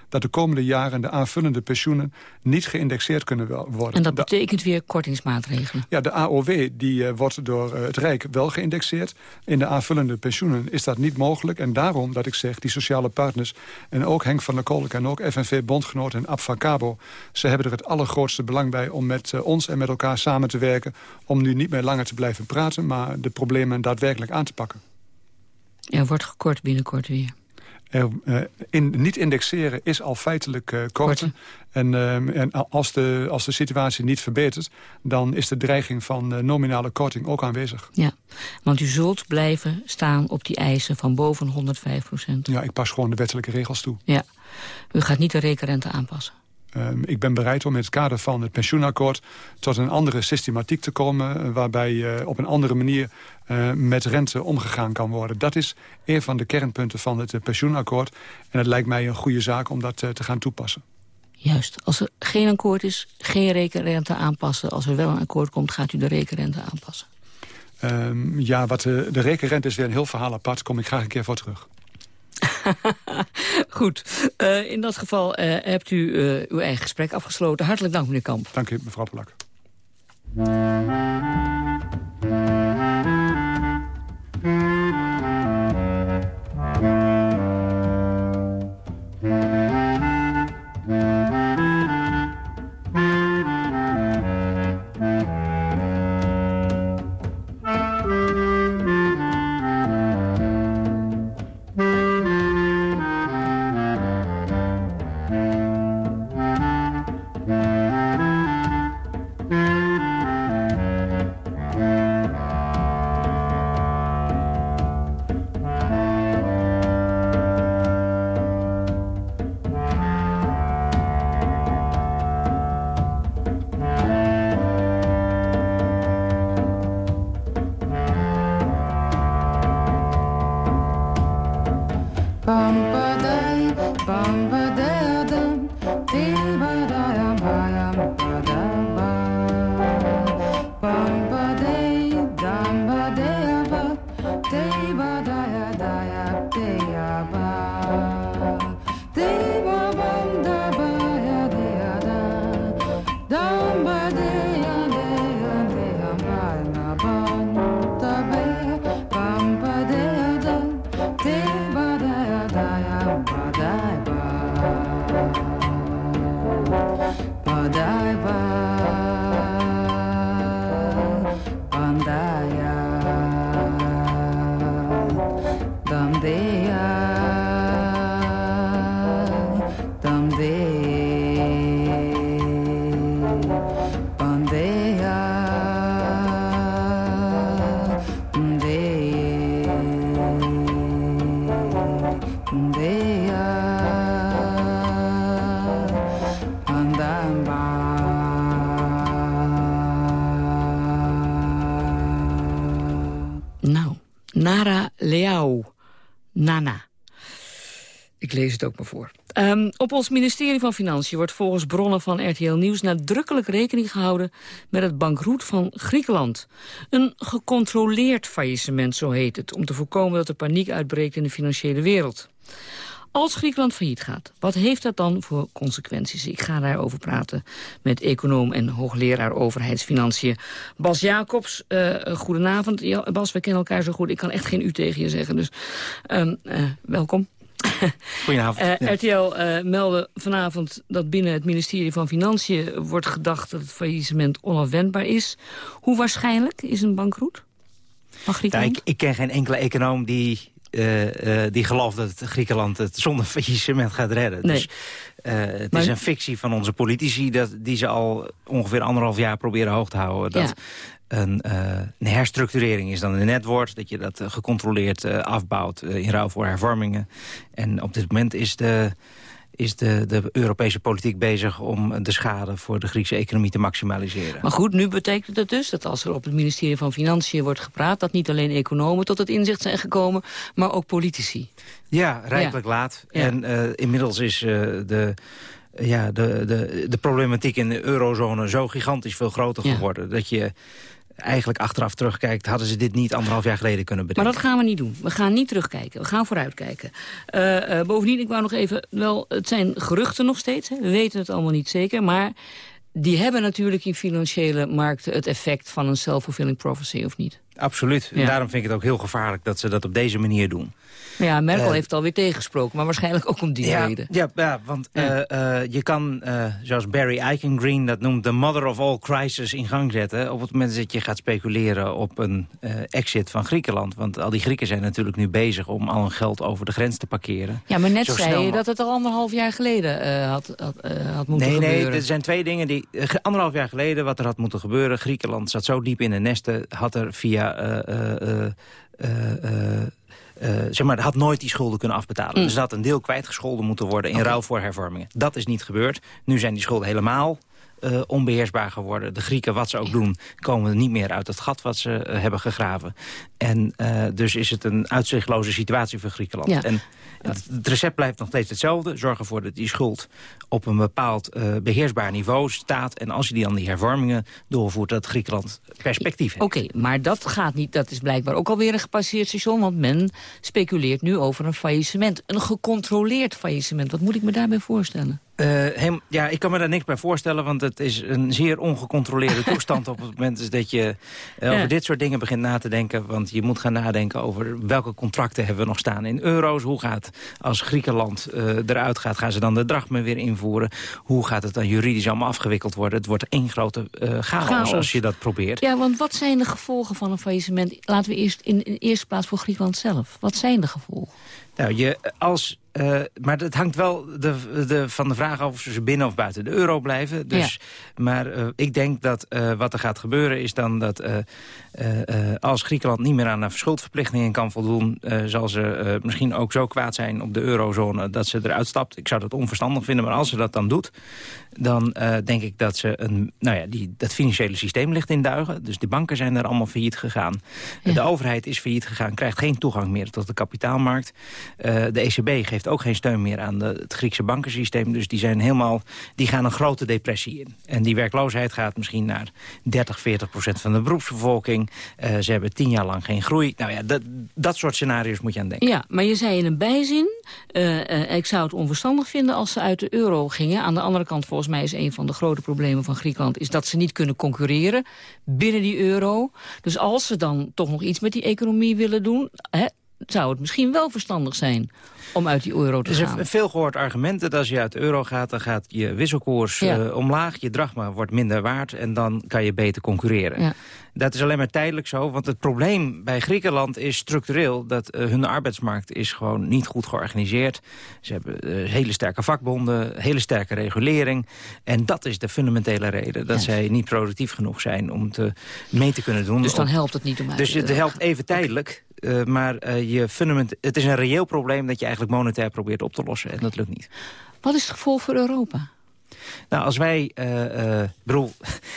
dat de komende jaren de aanvullende pensioenen niet geïndexeerd kunnen worden. En dat betekent weer kortingsmaatregelen? Ja, de AOW die, uh, wordt door uh, het Rijk wel geïndexeerd. In de aanvullende pensioenen is dat niet mogelijk. En daarom dat ik zeg, die sociale partners... en ook Henk van der Kolk en ook FNV Bondgenoot en Abfacabo... ze hebben er het allergrootste belang bij om met uh, ons en met elkaar samen te werken... om nu niet meer langer te blijven praten... maar de problemen daadwerkelijk aan te pakken. Er wordt gekort binnenkort weer. Uh, in, niet indexeren is al feitelijk uh, korten. En, uh, en als, de, als de situatie niet verbetert... dan is de dreiging van nominale korting ook aanwezig. Ja, want u zult blijven staan op die eisen van boven 105 procent. Ja, ik pas gewoon de wettelijke regels toe. Ja, u gaat niet de rekenrente aanpassen. Um, ik ben bereid om in het kader van het pensioenakkoord... tot een andere systematiek te komen... waarbij uh, op een andere manier uh, met rente omgegaan kan worden. Dat is een van de kernpunten van het uh, pensioenakkoord. En het lijkt mij een goede zaak om dat te gaan toepassen. Juist. Als er geen akkoord is, geen rekenrente aanpassen. Als er wel een akkoord komt, gaat u de rekenrente aanpassen. Um, ja, wat de, de rekenrente is weer een heel verhaal apart. Daar kom ik graag een keer voor terug. Goed. Uh, in dat geval uh, hebt u uh, uw eigen gesprek afgesloten. Hartelijk dank, meneer Kamp. Dank u, mevrouw Plak. Lees het ook maar voor. Um, op ons ministerie van Financiën wordt volgens bronnen van RTL Nieuws... nadrukkelijk rekening gehouden met het bankroet van Griekenland. Een gecontroleerd faillissement, zo heet het... om te voorkomen dat er paniek uitbreekt in de financiële wereld. Als Griekenland failliet gaat, wat heeft dat dan voor consequenties? Ik ga daarover praten met econoom en hoogleraar overheidsfinanciën Bas Jacobs. Uh, goedenavond. Bas, we kennen elkaar zo goed. Ik kan echt geen u tegen je zeggen, dus um, uh, welkom. Goedenavond. Uh, RTL uh, meldde vanavond dat binnen het ministerie van Financiën wordt gedacht dat het faillissement onafwendbaar is. Hoe waarschijnlijk is een bankroet? Ja, ik, ik, ken geen enkele econoom die uh, uh, die gelooft dat Griekenland het zonder faillissement gaat redden. Nee. Dus uh, het maar... is een fictie van onze politici... Dat, die ze al ongeveer anderhalf jaar proberen hoog te houden. Dat ja. een, een, herstructurering is dan een net woord. Dat je dat gecontroleerd afbouwt in ruil voor hervormingen. En op dit moment is de is de, de Europese politiek bezig om de schade voor de Griekse economie te maximaliseren. Maar goed, nu betekent dat dus dat als er op het ministerie van Financiën wordt gepraat... dat niet alleen economen tot het inzicht zijn gekomen, maar ook politici. Ja, rijkelijk ja. laat. Ja. En uh, inmiddels is uh, de ja, de, de, de problematiek in de eurozone zo gigantisch veel groter geworden... Ja. dat je eigenlijk achteraf terugkijkt... hadden ze dit niet anderhalf jaar geleden kunnen bedenken. Maar dat gaan we niet doen. We gaan niet terugkijken. We gaan vooruitkijken. Uh, bovendien, ik wou nog even... wel, het zijn geruchten nog steeds. Hè. We weten het allemaal niet zeker. Maar die hebben natuurlijk in financiële markten... het effect van een self-fulfilling prophecy, of niet? Absoluut. Ja. En daarom vind ik het ook heel gevaarlijk dat ze dat op deze manier doen. Ja, Merkel uh, heeft alweer tegensproken, maar waarschijnlijk ook om die ja, reden. Ja, ja want ja. Uh, uh, je kan, zoals Barry Eichengreen dat noemt... de mother of all crisis in gang zetten... op het moment dat je gaat speculeren op een exit van Griekenland. Want al die Grieken zijn natuurlijk nu bezig om al hun geld over de grens te parkeren. Ja, maar net Zo zei je dat het al anderhalf jaar geleden had, had, had moeten nee, gebeuren. Nee, er zijn twee dingen die... anderhalf jaar geleden wat er had moeten gebeuren... Griekenland zat zo diep in de nesten, had er via... Uh, zeg maar, had nooit die schulden kunnen afbetalen. Mm. Dus dat een deel kwijtgescholden moeten worden in okay. ruil voor hervormingen. Dat is niet gebeurd. Nu zijn die schulden helemaal uh, onbeheersbaar geworden. De Grieken, wat ze ook doen, komen niet meer uit het gat wat ze uh, hebben gegraven. En uh, dus is het een uitzichtloze situatie voor Griekenland. Ja. En het, het, recept blijft nog steeds hetzelfde. Zorg ervoor dat die schuld op een bepaald beheersbaar niveau staat. En als je die dan die hervormingen doorvoert, dat Griekenland perspectief heeft. Oké, okay, maar dat gaat niet. Dat is blijkbaar ook alweer een gepasseerd station. Want men speculeert nu over een faillissement. Een gecontroleerd faillissement. Wat moet ik me daarbij voorstellen? Uh, hem, ja, ik kan me daar niks bij voorstellen, want het is een zeer ongecontroleerde toestand op het moment dat je uh, ja. over dit soort dingen begint na te denken. Want je moet gaan nadenken over welke contracten hebben we nog staan in euro's. Hoe gaat, als Griekenland uh, eruit gaat, gaan ze dan de drachme weer invoeren? Hoe gaat het dan juridisch allemaal afgewikkeld worden? Het wordt één grote chaos, chaos als je dat probeert. Ja, want wat zijn de gevolgen van een faillissement? Laten we eerst in, in eerste plaats voor Griekenland zelf. Wat zijn de gevolgen? Nou, je, als Uh, maar het hangt wel de, de, van de vraag af of ze binnen of buiten de euro blijven. Dus, Maar uh, ik denk dat uh, wat er gaat gebeuren is dan dat als Griekenland niet meer aan de schuldverplichtingen kan voldoen... zal ze misschien ook zo kwaad zijn op de eurozone dat ze eruit stapt. Ik zou dat onverstandig vinden, maar als ze dat dan doet... dan denk ik dat ze een, nou ja, die, dat financiële systeem ligt in duigen. Dus de banken zijn er allemaal failliet gegaan. De overheid is failliet gegaan, krijgt geen toegang meer tot de kapitaalmarkt. de ECB geeft ook geen steun meer aan het Griekse bankensysteem. Dus die, zijn helemaal, die gaan een grote depressie in. En die werkloosheid gaat misschien naar 30, 40 procent van de beroepsbevolking. Uh, ze hebben tien jaar lang geen groei. Nou ja, dat, soort scenario's moet je aan denken. Ja, maar je zei in een bijzin... Uh, uh, ik zou het onverstandig vinden als ze uit de euro gingen. Aan de andere kant, volgens mij is een van de grote problemen van Griekenland... is dat ze niet kunnen concurreren binnen die euro. Dus als ze dan toch nog iets met die economie willen doen... Hè, zou het misschien wel verstandig zijn om uit die euro te gaan. Er is een veel gehoord argument dat als je uit de euro gaat... dan gaat je wisselkoers eh, omlaag, je drachma wordt minder waard... en dan kan je beter concurreren. Ja. Dat is alleen maar tijdelijk zo, want het probleem bij Griekenland is structureel... dat uh, hun arbeidsmarkt is gewoon niet goed georganiseerd. Ze hebben uh, hele sterke vakbonden, hele sterke regulering. En dat is de fundamentele reden dat zij niet productief genoeg zijn... om te, mee te kunnen doen. Dus dan helpt het niet om uit Dus het helpt even tijdelijk... Maar je fundament, het is een reëel probleem dat je eigenlijk monetair probeert op te lossen. En dat lukt niet. Wat is het gevolg voor Europa? Nou, als wij... Uh, bedoel,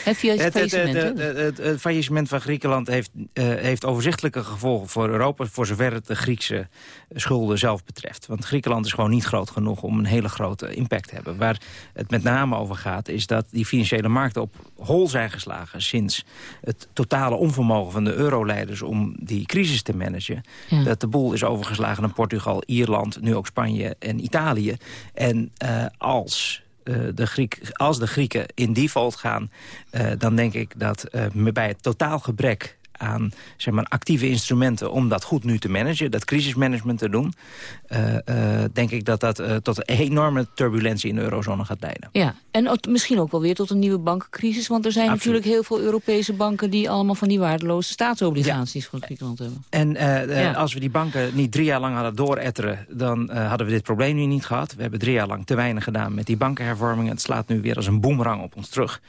het, faillissement, het, het, faillissement van Griekenland heeft, uh, heeft overzichtelijke gevolgen voor Europa... voor zover het de Griekse schulden zelf betreft. Want Griekenland is gewoon niet groot genoeg om een hele grote impact te hebben. Waar het met name over gaat is dat die financiële markten op hol zijn geslagen... sinds het totale onvermogen van de euroleiders om die crisis te managen. Ja. Dat de boel is overgeslagen naar Portugal, Ierland, nu ook Spanje en Italië. En als de Griek, als de Grieken in default gaan... Uh, dan denk ik dat uh, bij het totaal gebrek aan zeg maar, actieve instrumenten om dat goed nu te managen, dat crisismanagement te doen, uh, uh, denk ik dat dat uh, tot een enorme turbulentie in de eurozone gaat leiden. Ja, en misschien ook wel weer tot een nieuwe bankencrisis, want er zijn Absoluut. natuurlijk heel veel Europese banken die allemaal van die waardeloze staatsobligaties ja. van Griekenland hebben. En ja. als we die banken niet drie jaar lang hadden dooretteren, dan hadden we dit probleem nu niet gehad. We hebben drie jaar lang te weinig gedaan met die bankenhervormingen. Het slaat nu weer als een boemerang op ons terug.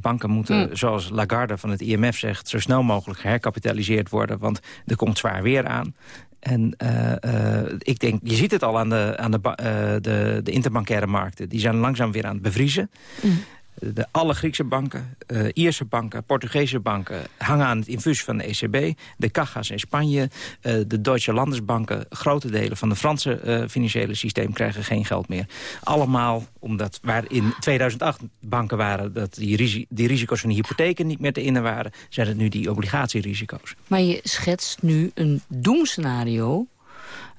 Banken moeten, mm. zoals Lagarde van het IMF zegt, zo snel mogelijk geherkapitaliseerd worden, want er komt zwaar weer aan. En uh, uh, ik denk, je ziet het al aan de, aan de, de, de interbankaire markten. Die zijn langzaam weer aan het bevriezen. Mm. De, alle Griekse banken, uh, Ierse banken, Portugese banken... hangen aan het infuus van de ECB. De Cajas in Spanje, uh, de Deutsche Landesbanken... grote delen van het Franse uh, financiële systeem krijgen geen geld meer. Allemaal omdat waar in 2008 banken waren... dat die risico's van de hypotheken niet meer te innen waren... zijn het nu die obligatierisico's. Maar je schetst nu een doemscenario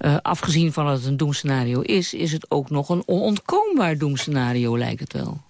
uh, afgezien van dat het een doemscenario is... is het ook nog een onontkoombaar doemscenario, lijkt het wel.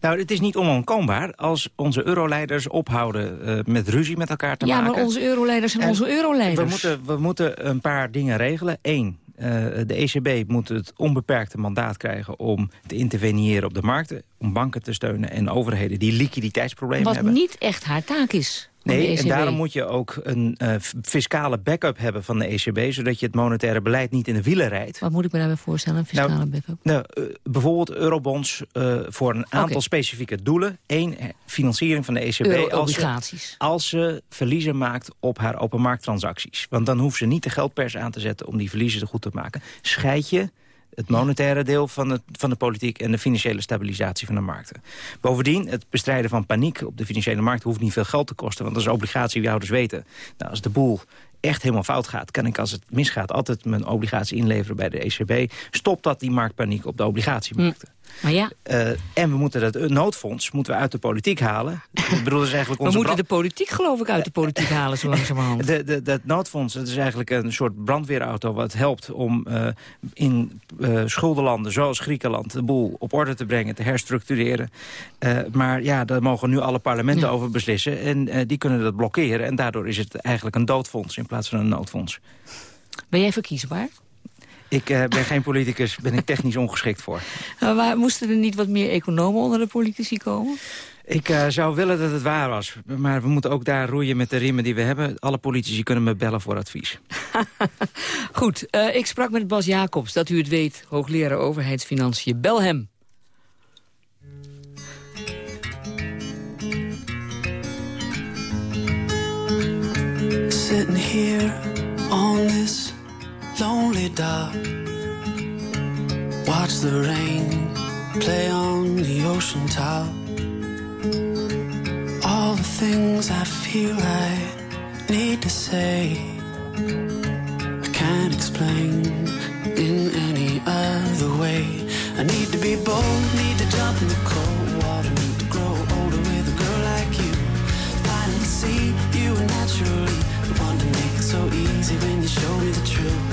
Nou, het is niet onontkoombaar als onze euroleiders ophouden uh, met ruzie met elkaar te ja, maken. Ja, maar onze euroleiders zijn en onze euroleiders. We moeten, we moeten een paar dingen regelen. Eén, uh, de ECB moet het onbeperkte mandaat krijgen om te interveneren op de markten. Om banken te steunen en overheden die liquiditeitsproblemen Wat hebben. Wat niet echt haar taak is. Nee, en daarom moet je ook een uh, fiscale backup hebben van de ECB... zodat je het monetaire beleid niet in de wielen rijdt. Wat moet ik me daarbij voorstellen, een fiscale nou, backup? Nou, uh, bijvoorbeeld eurobonds uh, voor een aantal okay. specifieke doelen. Eén, financiering van de ECB als ze, als ze verliezen maakt op haar openmarkttransacties. Want dan hoeft ze niet de geldpers aan te zetten om die verliezen goed te maken. Scheid je het monetaire deel van, het, van de politiek... en de financiële stabilisatie van de markten. Bovendien, het bestrijden van paniek op de financiële markt... hoeft niet veel geld te kosten, want als obligatiehouders weten... Nou, als de boel echt helemaal fout gaat... kan ik als het misgaat altijd mijn obligatie inleveren bij de ECB. Stopt dat die marktpaniek op de obligatiemarkten. Maar ja. Uh, en we moeten dat noodfonds moeten we uit de politiek halen. Ik bedoel, is eigenlijk onze we moeten de politiek geloof ik uit de politiek halen, zo langzamerhand. De, de, dat noodfonds dat is eigenlijk een soort brandweerauto... wat helpt om uh, in uh, schuldenlanden zoals Griekenland... de boel op orde te brengen, te herstructureren. maar ja, daar mogen nu alle parlementen ja. over beslissen. En die kunnen dat blokkeren. En daardoor is het eigenlijk een doodfonds in plaats van een noodfonds. Ben jij verkiesbaar? Ik uh, ben geen politicus, ben ik technisch ongeschikt voor. Maar moesten er niet wat meer economen onder de politici komen? Ik uh, zou willen dat het waar was. Maar we moeten ook daar roeien met de riemen die we hebben. Alle politici kunnen me bellen voor advies. Goed, uh, ik sprak met Bas Jacobs, dat u het weet. Hoogleraar overheidsfinanciën. Bel hem. Sitting here lonely dock Watch the rain play on the ocean top. All the things I feel I need to say I can't explain in any other way. I need to be bold, need to jump in the cold water Need to grow older with a girl like you. Finally see you naturally The one to make it so easy when you show me the truth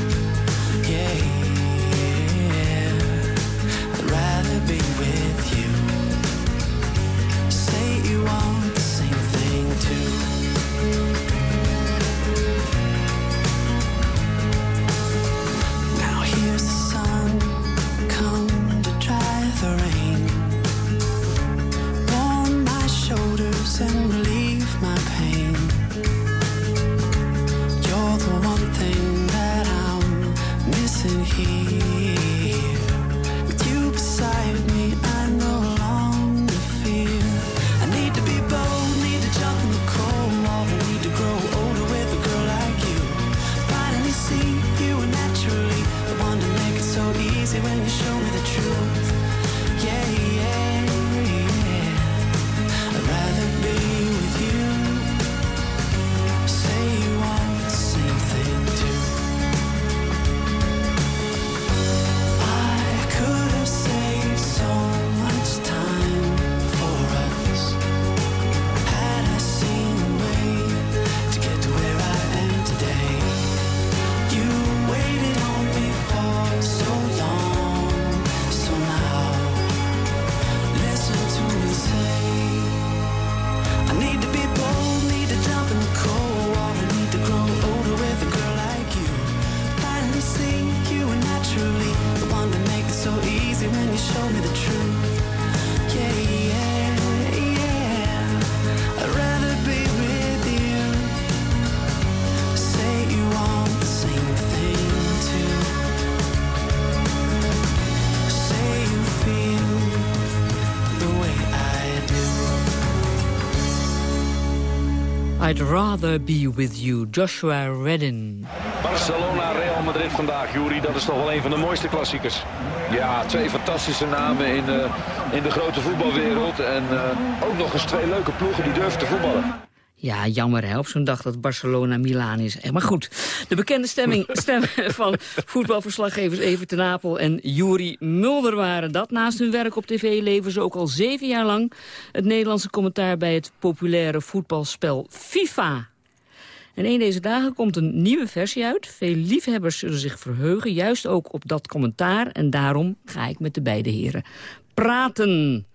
I'd rather be with you, Joshua Redden. Barcelona, Real Madrid vandaag, Juri. Dat is toch wel een van de mooiste klassiekers. Ja, twee fantastische namen in, eh, in de grote voetbalwereld. En eh, ook nog eens twee leuke ploegen die durven te voetballen. Ja, jammer hè, op zo'n dag dat Barcelona Milaan is. Eh, Maar goed, de bekende stemming, stem van voetbalverslaggevers Evert ten Apel en Juri Mulder waren dat. Naast hun werk op tv leveren ze ook al zeven jaar lang... het Nederlandse commentaar bij het populaire voetbalspel FIFA. En een deze dagen komt een nieuwe versie uit. Veel liefhebbers zullen zich verheugen, juist ook op dat commentaar. En daarom ga ik met de beide heren praten.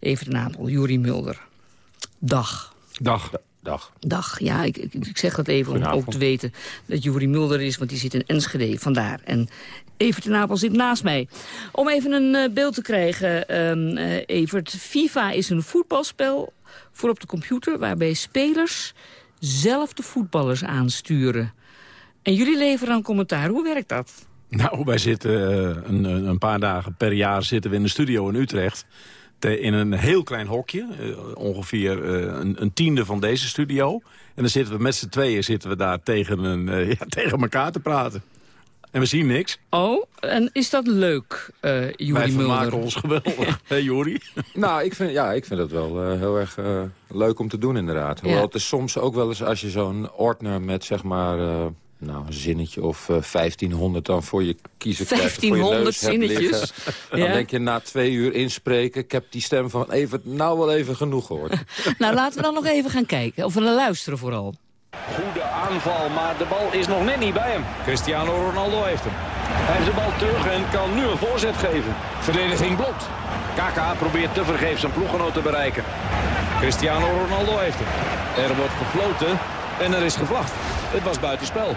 Evert ten Apel, Juri Mulder. Dag. Dag. Dag. Dag, ja, ik, ik, zeg dat even om ook te weten dat Juri Mulder is, want die zit in Enschede, vandaar. En Evert ten Apel zit naast mij. Om even een eh, beeld te krijgen, ehm, eh, Evert, FIFA is een voetbalspel voor op de computer... waarbij spelers zelf de voetballers aansturen. En jullie leveren dan commentaar. Hoe werkt dat? Nou, wij zitten eh, een, een een paar dagen per jaar zitten we in de studio in Utrecht. In een heel klein hokje, eh, ongeveer eh, een, een tiende van deze studio. En dan zitten we met z'n tweeën zitten we daar tegen, een, eh, ja, tegen elkaar te praten. En we zien niks. Oh, en is dat leuk, eh Juri Wij Mulder? vermaken ons geweldig. Hé, Jori? Nou, ik vind, ja, ik vind het wel eh, heel erg leuk om te doen inderdaad. Hoewel Ja. het is soms ook wel eens als je zo'n ordner met zeg maar... eh, nou, een zinnetje of eh 1500 dan voor je kiezen krijgt. of voor je 1500 neus hebt zinnetjes? liggen. Dan denk je na twee uur inspreken... ik heb die stem van even, nou wel even genoeg gehoord. Nou, laten we dan nog even gaan kijken. Of we luisteren vooral. Goede aanval, maar de bal is nog net niet bij hem. Cristiano Ronaldo heeft hem. Hij heeft de bal terug en kan nu een voorzet geven. Verdediging blokt. Kaka probeert te vergeefs zijn ploeggenoot te bereiken. Cristiano Ronaldo heeft hem. Er wordt gefloten en er is gevlacht. Het was buitenspel.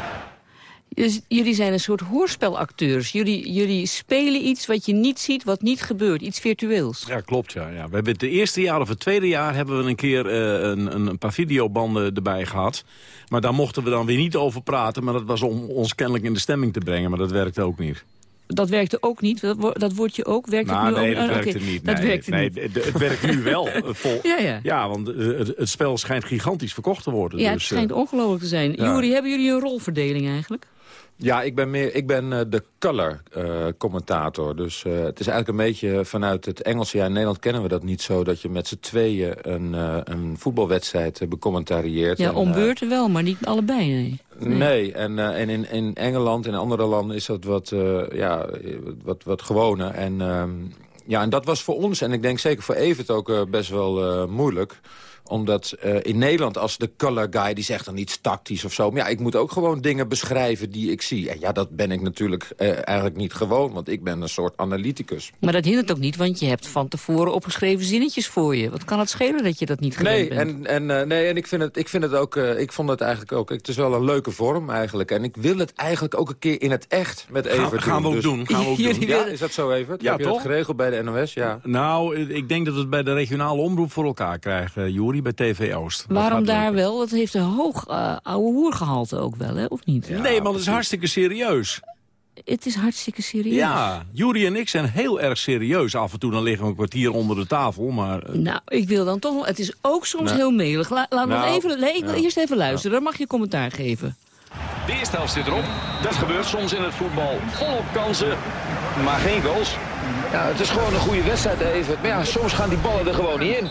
Dus jullie zijn een soort hoorspelacteurs. Jullie, jullie spelen iets wat je niet ziet, wat niet gebeurt. Iets virtueels. Ja, klopt. Ja, ja. We hebben het eerste jaar of het tweede jaar hebben we een keer eh, een, een, een paar videobanden erbij gehad. Maar daar mochten we dan weer niet over praten. Maar dat was om ons kennelijk in de stemming te brengen. Maar dat werkte ook niet. Dat werkte ook niet. Dat, wo- dat woordje ook. Werkt Nou, het nu nee, ook? dat Ah, werkte niet. Dat nee, werkte nee, niet. Het, het werkt nu wel. eh, Vol, Ja, ja. ja, want eh, het, het spel schijnt gigantisch verkocht te worden. Ja, het dus, eh, schijnt ongelooflijk te zijn. ja. Juri, hebben jullie een rolverdeling eigenlijk? Ja, ik ben, meer, ik ben eh, de color-commentator. dus eh, het is eigenlijk een beetje vanuit het Engelse. Ja, in Nederland kennen we dat niet zo... dat je met z'n tweeën een, eh, een voetbalwedstrijd becommentarieert. Ja, En, om eh, beurten wel, maar niet allebei, nee. Nee, en, eh, en in, in Engeland en andere landen is dat wat, eh, ja, wat, wat gewoner. En, ehm, ja, en dat was voor ons, en ik denk zeker voor Evert ook eh, best wel eh, moeilijk omdat eh, in Nederland als de color guy, die zegt dan iets tactisch of zo. Maar ja, ik moet ook gewoon dingen beschrijven die ik zie. En ja, dat ben ik natuurlijk eh, eigenlijk niet gewoon, want ik ben een soort analyticus. Maar dat hindert ook niet, want je hebt van tevoren opgeschreven zinnetjes voor je. Wat kan het schelen dat je dat niet gewend Nee, bent? en, en, eh, nee, en ik vind het, ik vind het ook, eh, ik vond het eigenlijk ook, het is wel een leuke vorm eigenlijk. En ik wil het eigenlijk ook een keer in het echt met Gaan- Evert gaan we doen. ook Dus- doen, gaan we ook doen. Ja, is dat zo Evert? Ja, Heb je toch? dat geregeld bij de NOS? Ja. Nou, ik denk dat we het bij de regionale omroep voor elkaar krijgen, uh, Bij TV Oost. Waarom daar wel? Dat heeft een hoog uh, oude hoergehalte ook wel, hè? of niet? nee, maar het is hartstikke serieus. Het is hartstikke serieus. Ja, Juri en ik zijn heel erg serieus. Af en toe dan liggen we een kwartier onder de tafel, maar... eh, Nou, ik wil dan toch wel... Het is ook soms Nee. heel melig. La, laat Nou, nog even... Nee, ik wil ja. eerst even luisteren. Dan mag je commentaar geven. De eerste helft zit erop. Dat gebeurt soms in het voetbal. Volop kansen, maar geen goals. Ja, het is gewoon een goede wedstrijd, Evert. Maar ja, soms gaan die ballen er gewoon niet in.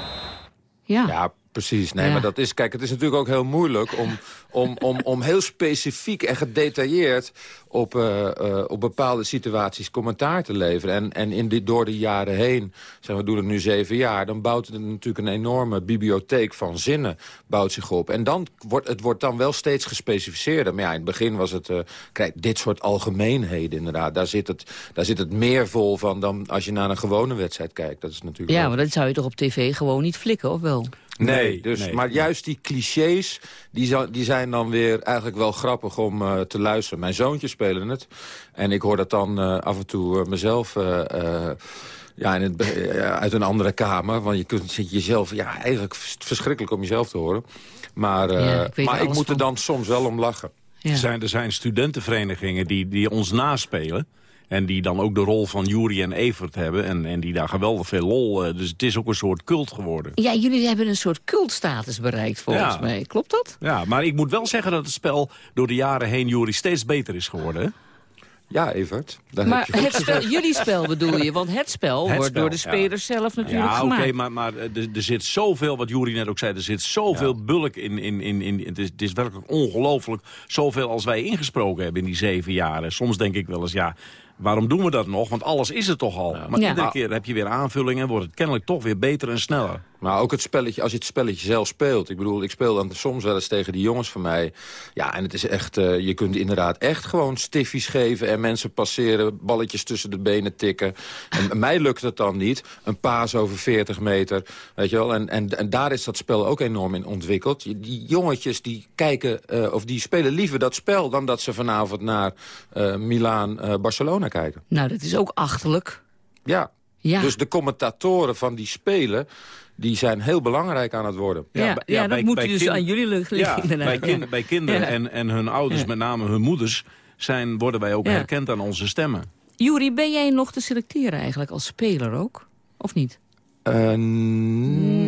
Ja. Ja, precies. Nee, Ja. maar dat is, kijk, het is natuurlijk ook heel moeilijk om, om, om, om heel specifiek en gedetailleerd op, eh, eh, op bepaalde situaties commentaar te leveren. En, en in die, door de jaren heen, zeg, we doen het nu zeven jaar, dan bouwt het natuurlijk een enorme bibliotheek van zinnen bouwt zich op. En dan wordt het wordt dan wel steeds gespecificeerder. Maar ja, in het begin was het, eh, kijk, dit soort algemeenheden inderdaad. Daar zit, het, daar zit het meer vol van dan als je naar een gewone wedstrijd kijkt. Dat is natuurlijk Ja, wel- maar dat zou je toch op tv gewoon niet flikken, of wel? Nee, dus, nee. maar juist die clichés, die, die zijn dan weer eigenlijk wel grappig om eh, te luisteren. Mijn zoontjes spelen het. En ik hoor dat dan eh, af en toe eh, mezelf... eh, eh, ja, in het, uit een andere kamer. Want je kunt zit jezelf... Ja, eigenlijk vers- verschrikkelijk om jezelf te horen. Maar, eh, Ja, ik maar ik moet er dan soms wel om lachen. Er, zijn, er zijn studentenverenigingen die, die ons naspelen. En die dan ook de rol van Juri en Evert hebben. En, en die daar geweldig veel lol... eh, Dus het is ook een soort cult geworden. Ja, jullie hebben een soort cultstatus bereikt, volgens Ja. mij. Klopt dat? Ja, maar ik moet wel zeggen dat het spel door de jaren heen, Juri, steeds beter is geworden. hè? Ja, Evert. Maar heb je goed het spel, jullie spel bedoel je? Want het spel Het wordt spel, door de ja. spelers zelf natuurlijk ja, oké, gemaakt. maar, maar er, er zit zoveel, wat Juri net ook zei... er zit zoveel bulk in. in, in, in het, is, het is werkelijk ongelooflijk. Zoveel als wij ingesproken hebben in die zeven jaren. Soms denk ik wel eens, ja... Waarom doen we dat nog? Want alles is er toch al. Maar Ja. iedere Maar- keer heb je weer aanvullingen... en wordt het kennelijk toch weer beter en sneller. Maar ook het spelletje, als je het spelletje zelf speelt. Ik bedoel, ik speel dan soms wel eens tegen die jongens van mij. Ja, en het is echt, eh, je kunt inderdaad echt gewoon stiffies geven... en mensen passeren, balletjes tussen de benen tikken. En mij lukt het dan niet. Een paas over 40 meter, weet je wel. En, en, en daar is dat spel ook enorm in ontwikkeld. Die jongetjes die kijken, eh, of die spelen liever dat spel... dan dat ze vanavond naar eh Milaan, eh, Kijken. Nou, dat is ook achterlijk. Ja. Ja. Dus de commentatoren van die spelen... die zijn heel belangrijk aan het worden. Ja, bij- ja, dat bij- moet bij dus kind- aan jullie liggen. Ja, bij, kind- Ja. bij kinderen Ja. en, en hun ouders, Ja. met name hun moeders... Zijn, worden wij ook Ja. herkend aan onze stemmen. Juri, ben jij nog te selecteren eigenlijk als speler ook? Of niet? Eh, nee,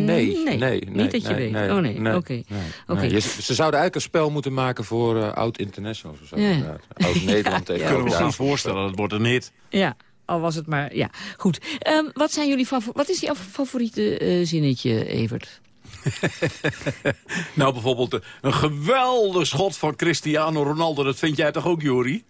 Nee, nee, nee. niet dat je weet. Oh, nee, oké. nee, Oké. nee. Je- Ze zouden eigenlijk een spel moeten maken voor eh, oud-internationals of zo. Ja. Oud-Nederland Ja, tegen ja. Kunnen we ons voorstellen, dat wordt er niet. Ja, al was het maar... Ja, goed. Ehm, wat, zijn jullie wat is jouw favoriete eh, zinnetje, Evert? Nou, bijvoorbeeld een geweldig schot van Cristiano Ronaldo. Dat vind jij toch ook, Jori?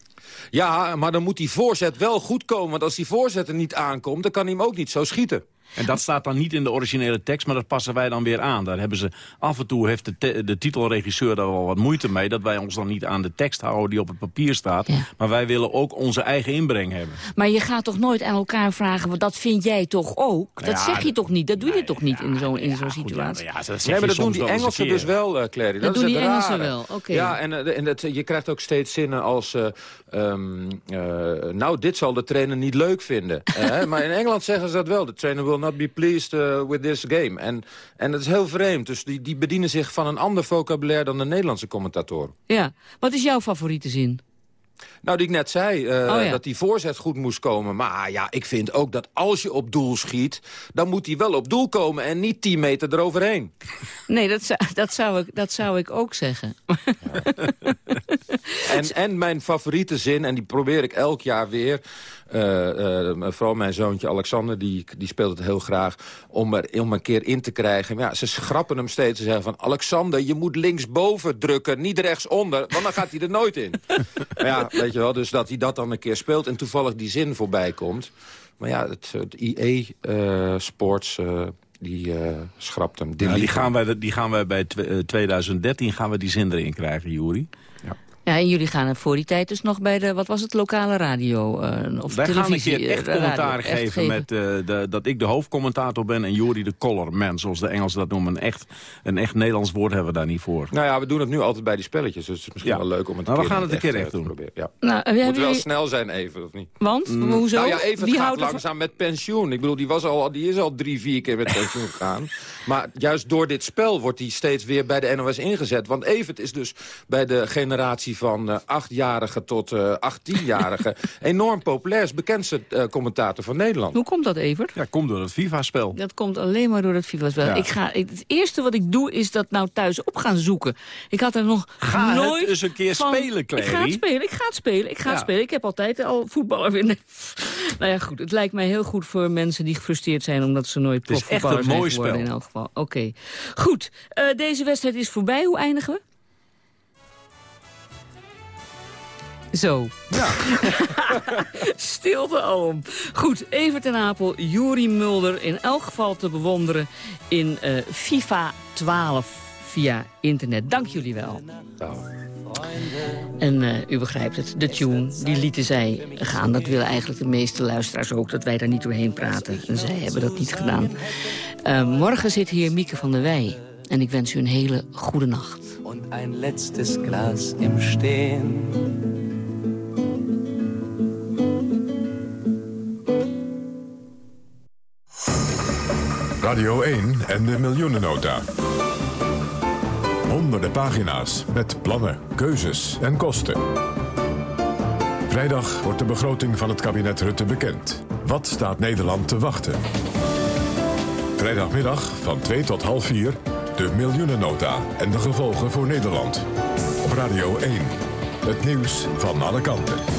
Ja, maar dan moet die voorzet wel goed komen. Want als die voorzet er niet aankomt, dan kan hij hem ook niet zo schieten. En dat staat dan niet in de originele tekst, maar dat passen wij dan weer aan. Daar hebben ze af en toe heeft de, de titelregisseur daar wel wat moeite mee... dat wij ons dan niet aan de tekst houden die op het papier staat. Maar wij willen ook onze eigen inbreng hebben. Maar je gaat toch nooit aan elkaar vragen, want dat vind jij toch ook? Dat Ja, zeg je toch niet? Dat doe je toch niet in zo'n in zo'n situatie? Ja, dat Nee, maar dat doen die Engelsen dus wel, eh Clary. Dat is doen die Engelsen rare. wel, oké. Ja, en, eh, en het, je krijgt ook steeds zinnen als... eh, ehm, eh, nou, dit zal de trainer niet leuk vinden. Maar in Engeland zeggen ze dat wel. The trainer will not be pleased eh, with this game. En, en dat is heel vreemd. Dus die, die bedienen zich van een ander vocabulaire... dan de Nederlandse commentatoren. Ja. Wat is jouw favoriete zin? Nou, die ik net zei, eh, Oh, ja. dat die voorzet goed moest komen. Maar ja, ik vind ook dat als je op doel schiet... dan moet hij wel op doel komen en niet 10 meter eroverheen. Nee, dat zou, dat zou, ik, dat zou ik ook zeggen. En, en mijn favoriete zin, en die probeer ik elk jaar weer... eh, eh, vooral mijn zoontje Alexander, die, die speelt het heel graag... om er om een keer in te krijgen. Maar ja, ze schrappen hem steeds. Ze zeggen van... Alexander, je moet linksboven drukken, niet rechtsonder... want dan gaat hij er nooit in. maar ja, weet je wel, dus dat hij dat dan een keer speelt... en toevallig die zin voorbij komt. Maar ja, het, het IE eh, Sports... eh, die eh, schrapt hem. Ja, Delete die, gaan wij, die gaan wij bij tw- eh, 2013 gaan we die zin erin krijgen, Juri. Ja, en jullie gaan voor die tijd dus nog bij de, wat was het, lokale radio eh, of Wij gaan een televisie? keer echt eh, radio, commentaar echt geven met eh, de, dat ik de hoofdcommentator ben... en Juri de colorman, zoals de Engelsen dat noemen. Een echt, een echt Nederlands woord hebben we daar niet voor. Nou ja, we doen het nu altijd bij die spelletjes. Dus het is misschien Ja. wel leuk om het Nou, we gaan het een keer echt doen. proberen. Ja. Nou, Moet hebben wel jullie- snel zijn even, of niet? Want? Hoezo? Nou ja, even Wie gaat houdt er langzaam met pensioen. Ik bedoel, die, was al, die is al drie, vier keer met pensioen gegaan. Maar juist door dit spel wordt hij steeds weer bij de NOS ingezet. Want Evert is dus bij de generatie van eh, achtjarigen tot eh 18-jarigen... enorm populair. Is bekendste eh, commentator van Nederland. Hoe komt dat, Evert? Ja, komt door het FIFA-spel. Dat komt alleen maar door het FIFA-spel. Ja. Ik ga, ik- het eerste wat ik doe is dat nou thuis op gaan zoeken. Ik had er nog Ga het nooit eens een keer van- spelen, Ik ga het Clary. spelen, ik ga het spelen, ik ga het spelen. Ik heb altijd al voetballer vinden. nou ja, goed. Het lijkt mij heel goed voor mensen die gefrustreerd zijn... omdat ze nooit Het is echt profvoetballer een zijn mooi geworden spel. in elk geval. Oké. Goed. Eh, deze wedstrijd is voorbij. Hoe eindigen we? Zo. Ja. Stilte alom. Goed, Evert en Apel, Juri Mulder in elk geval te bewonderen in eh, FIFA 12 via internet. Dank jullie wel. En eh, u begrijpt het, de tune, die lieten zij gaan. Dat willen eigenlijk de meeste luisteraars ook, dat wij daar niet doorheen praten. En zij hebben dat niet gedaan. Eh, morgen zit hier Mieke van der Wij. En ik wens u een hele goede nacht. und ein letztes Glas im Stehen. Radio 1 en de miljoenennota. Honderden pagina's met plannen, keuzes en kosten. Vrijdag wordt de begroting van het kabinet Rutte bekend. Wat staat Nederland te wachten? Vrijdagmiddag van 2 tot half 4 de miljoenennota en de gevolgen voor Nederland. Op Radio 1. Het nieuws van alle kanten.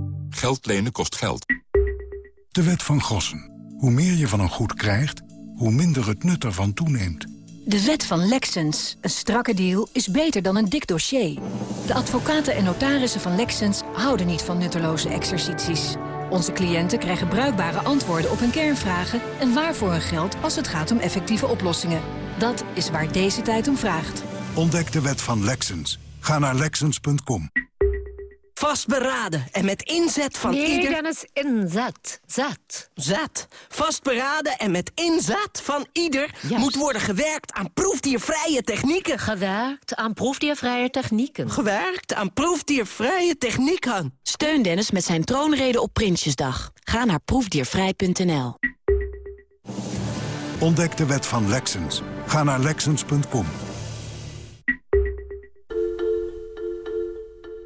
Geld lenen kost geld. De wet van Gossen. Hoe meer je van een goed krijgt, hoe minder het nut ervan toeneemt. De wet van Lexens. Een strakke deal is beter dan een dik dossier. De advocaten en notarissen van Lexens houden niet van nutteloze exercities. Onze cliënten krijgen bruikbare antwoorden op hun kernvragen... en waarvoor hun geld als het gaat om effectieve oplossingen. Dat is waar deze tijd om vraagt. Ontdek de wet van Lexens. Ga naar Lexens.com. Vastberaden en met inzet van nee, ieder... Dennis, inzet. Zet. Zet. Vastberaden en met inzet van ieder... moet worden gewerkt aan proefdiervrije technieken. Gewerkt aan proefdiervrije technieken. Gewerkt aan proefdiervrije technieken. Steun Dennis met zijn troonrede op Prinsjesdag. Ga naar proefdiervrij.nl. Ontdek de wet van Lexens. Ga naar Lexens.com.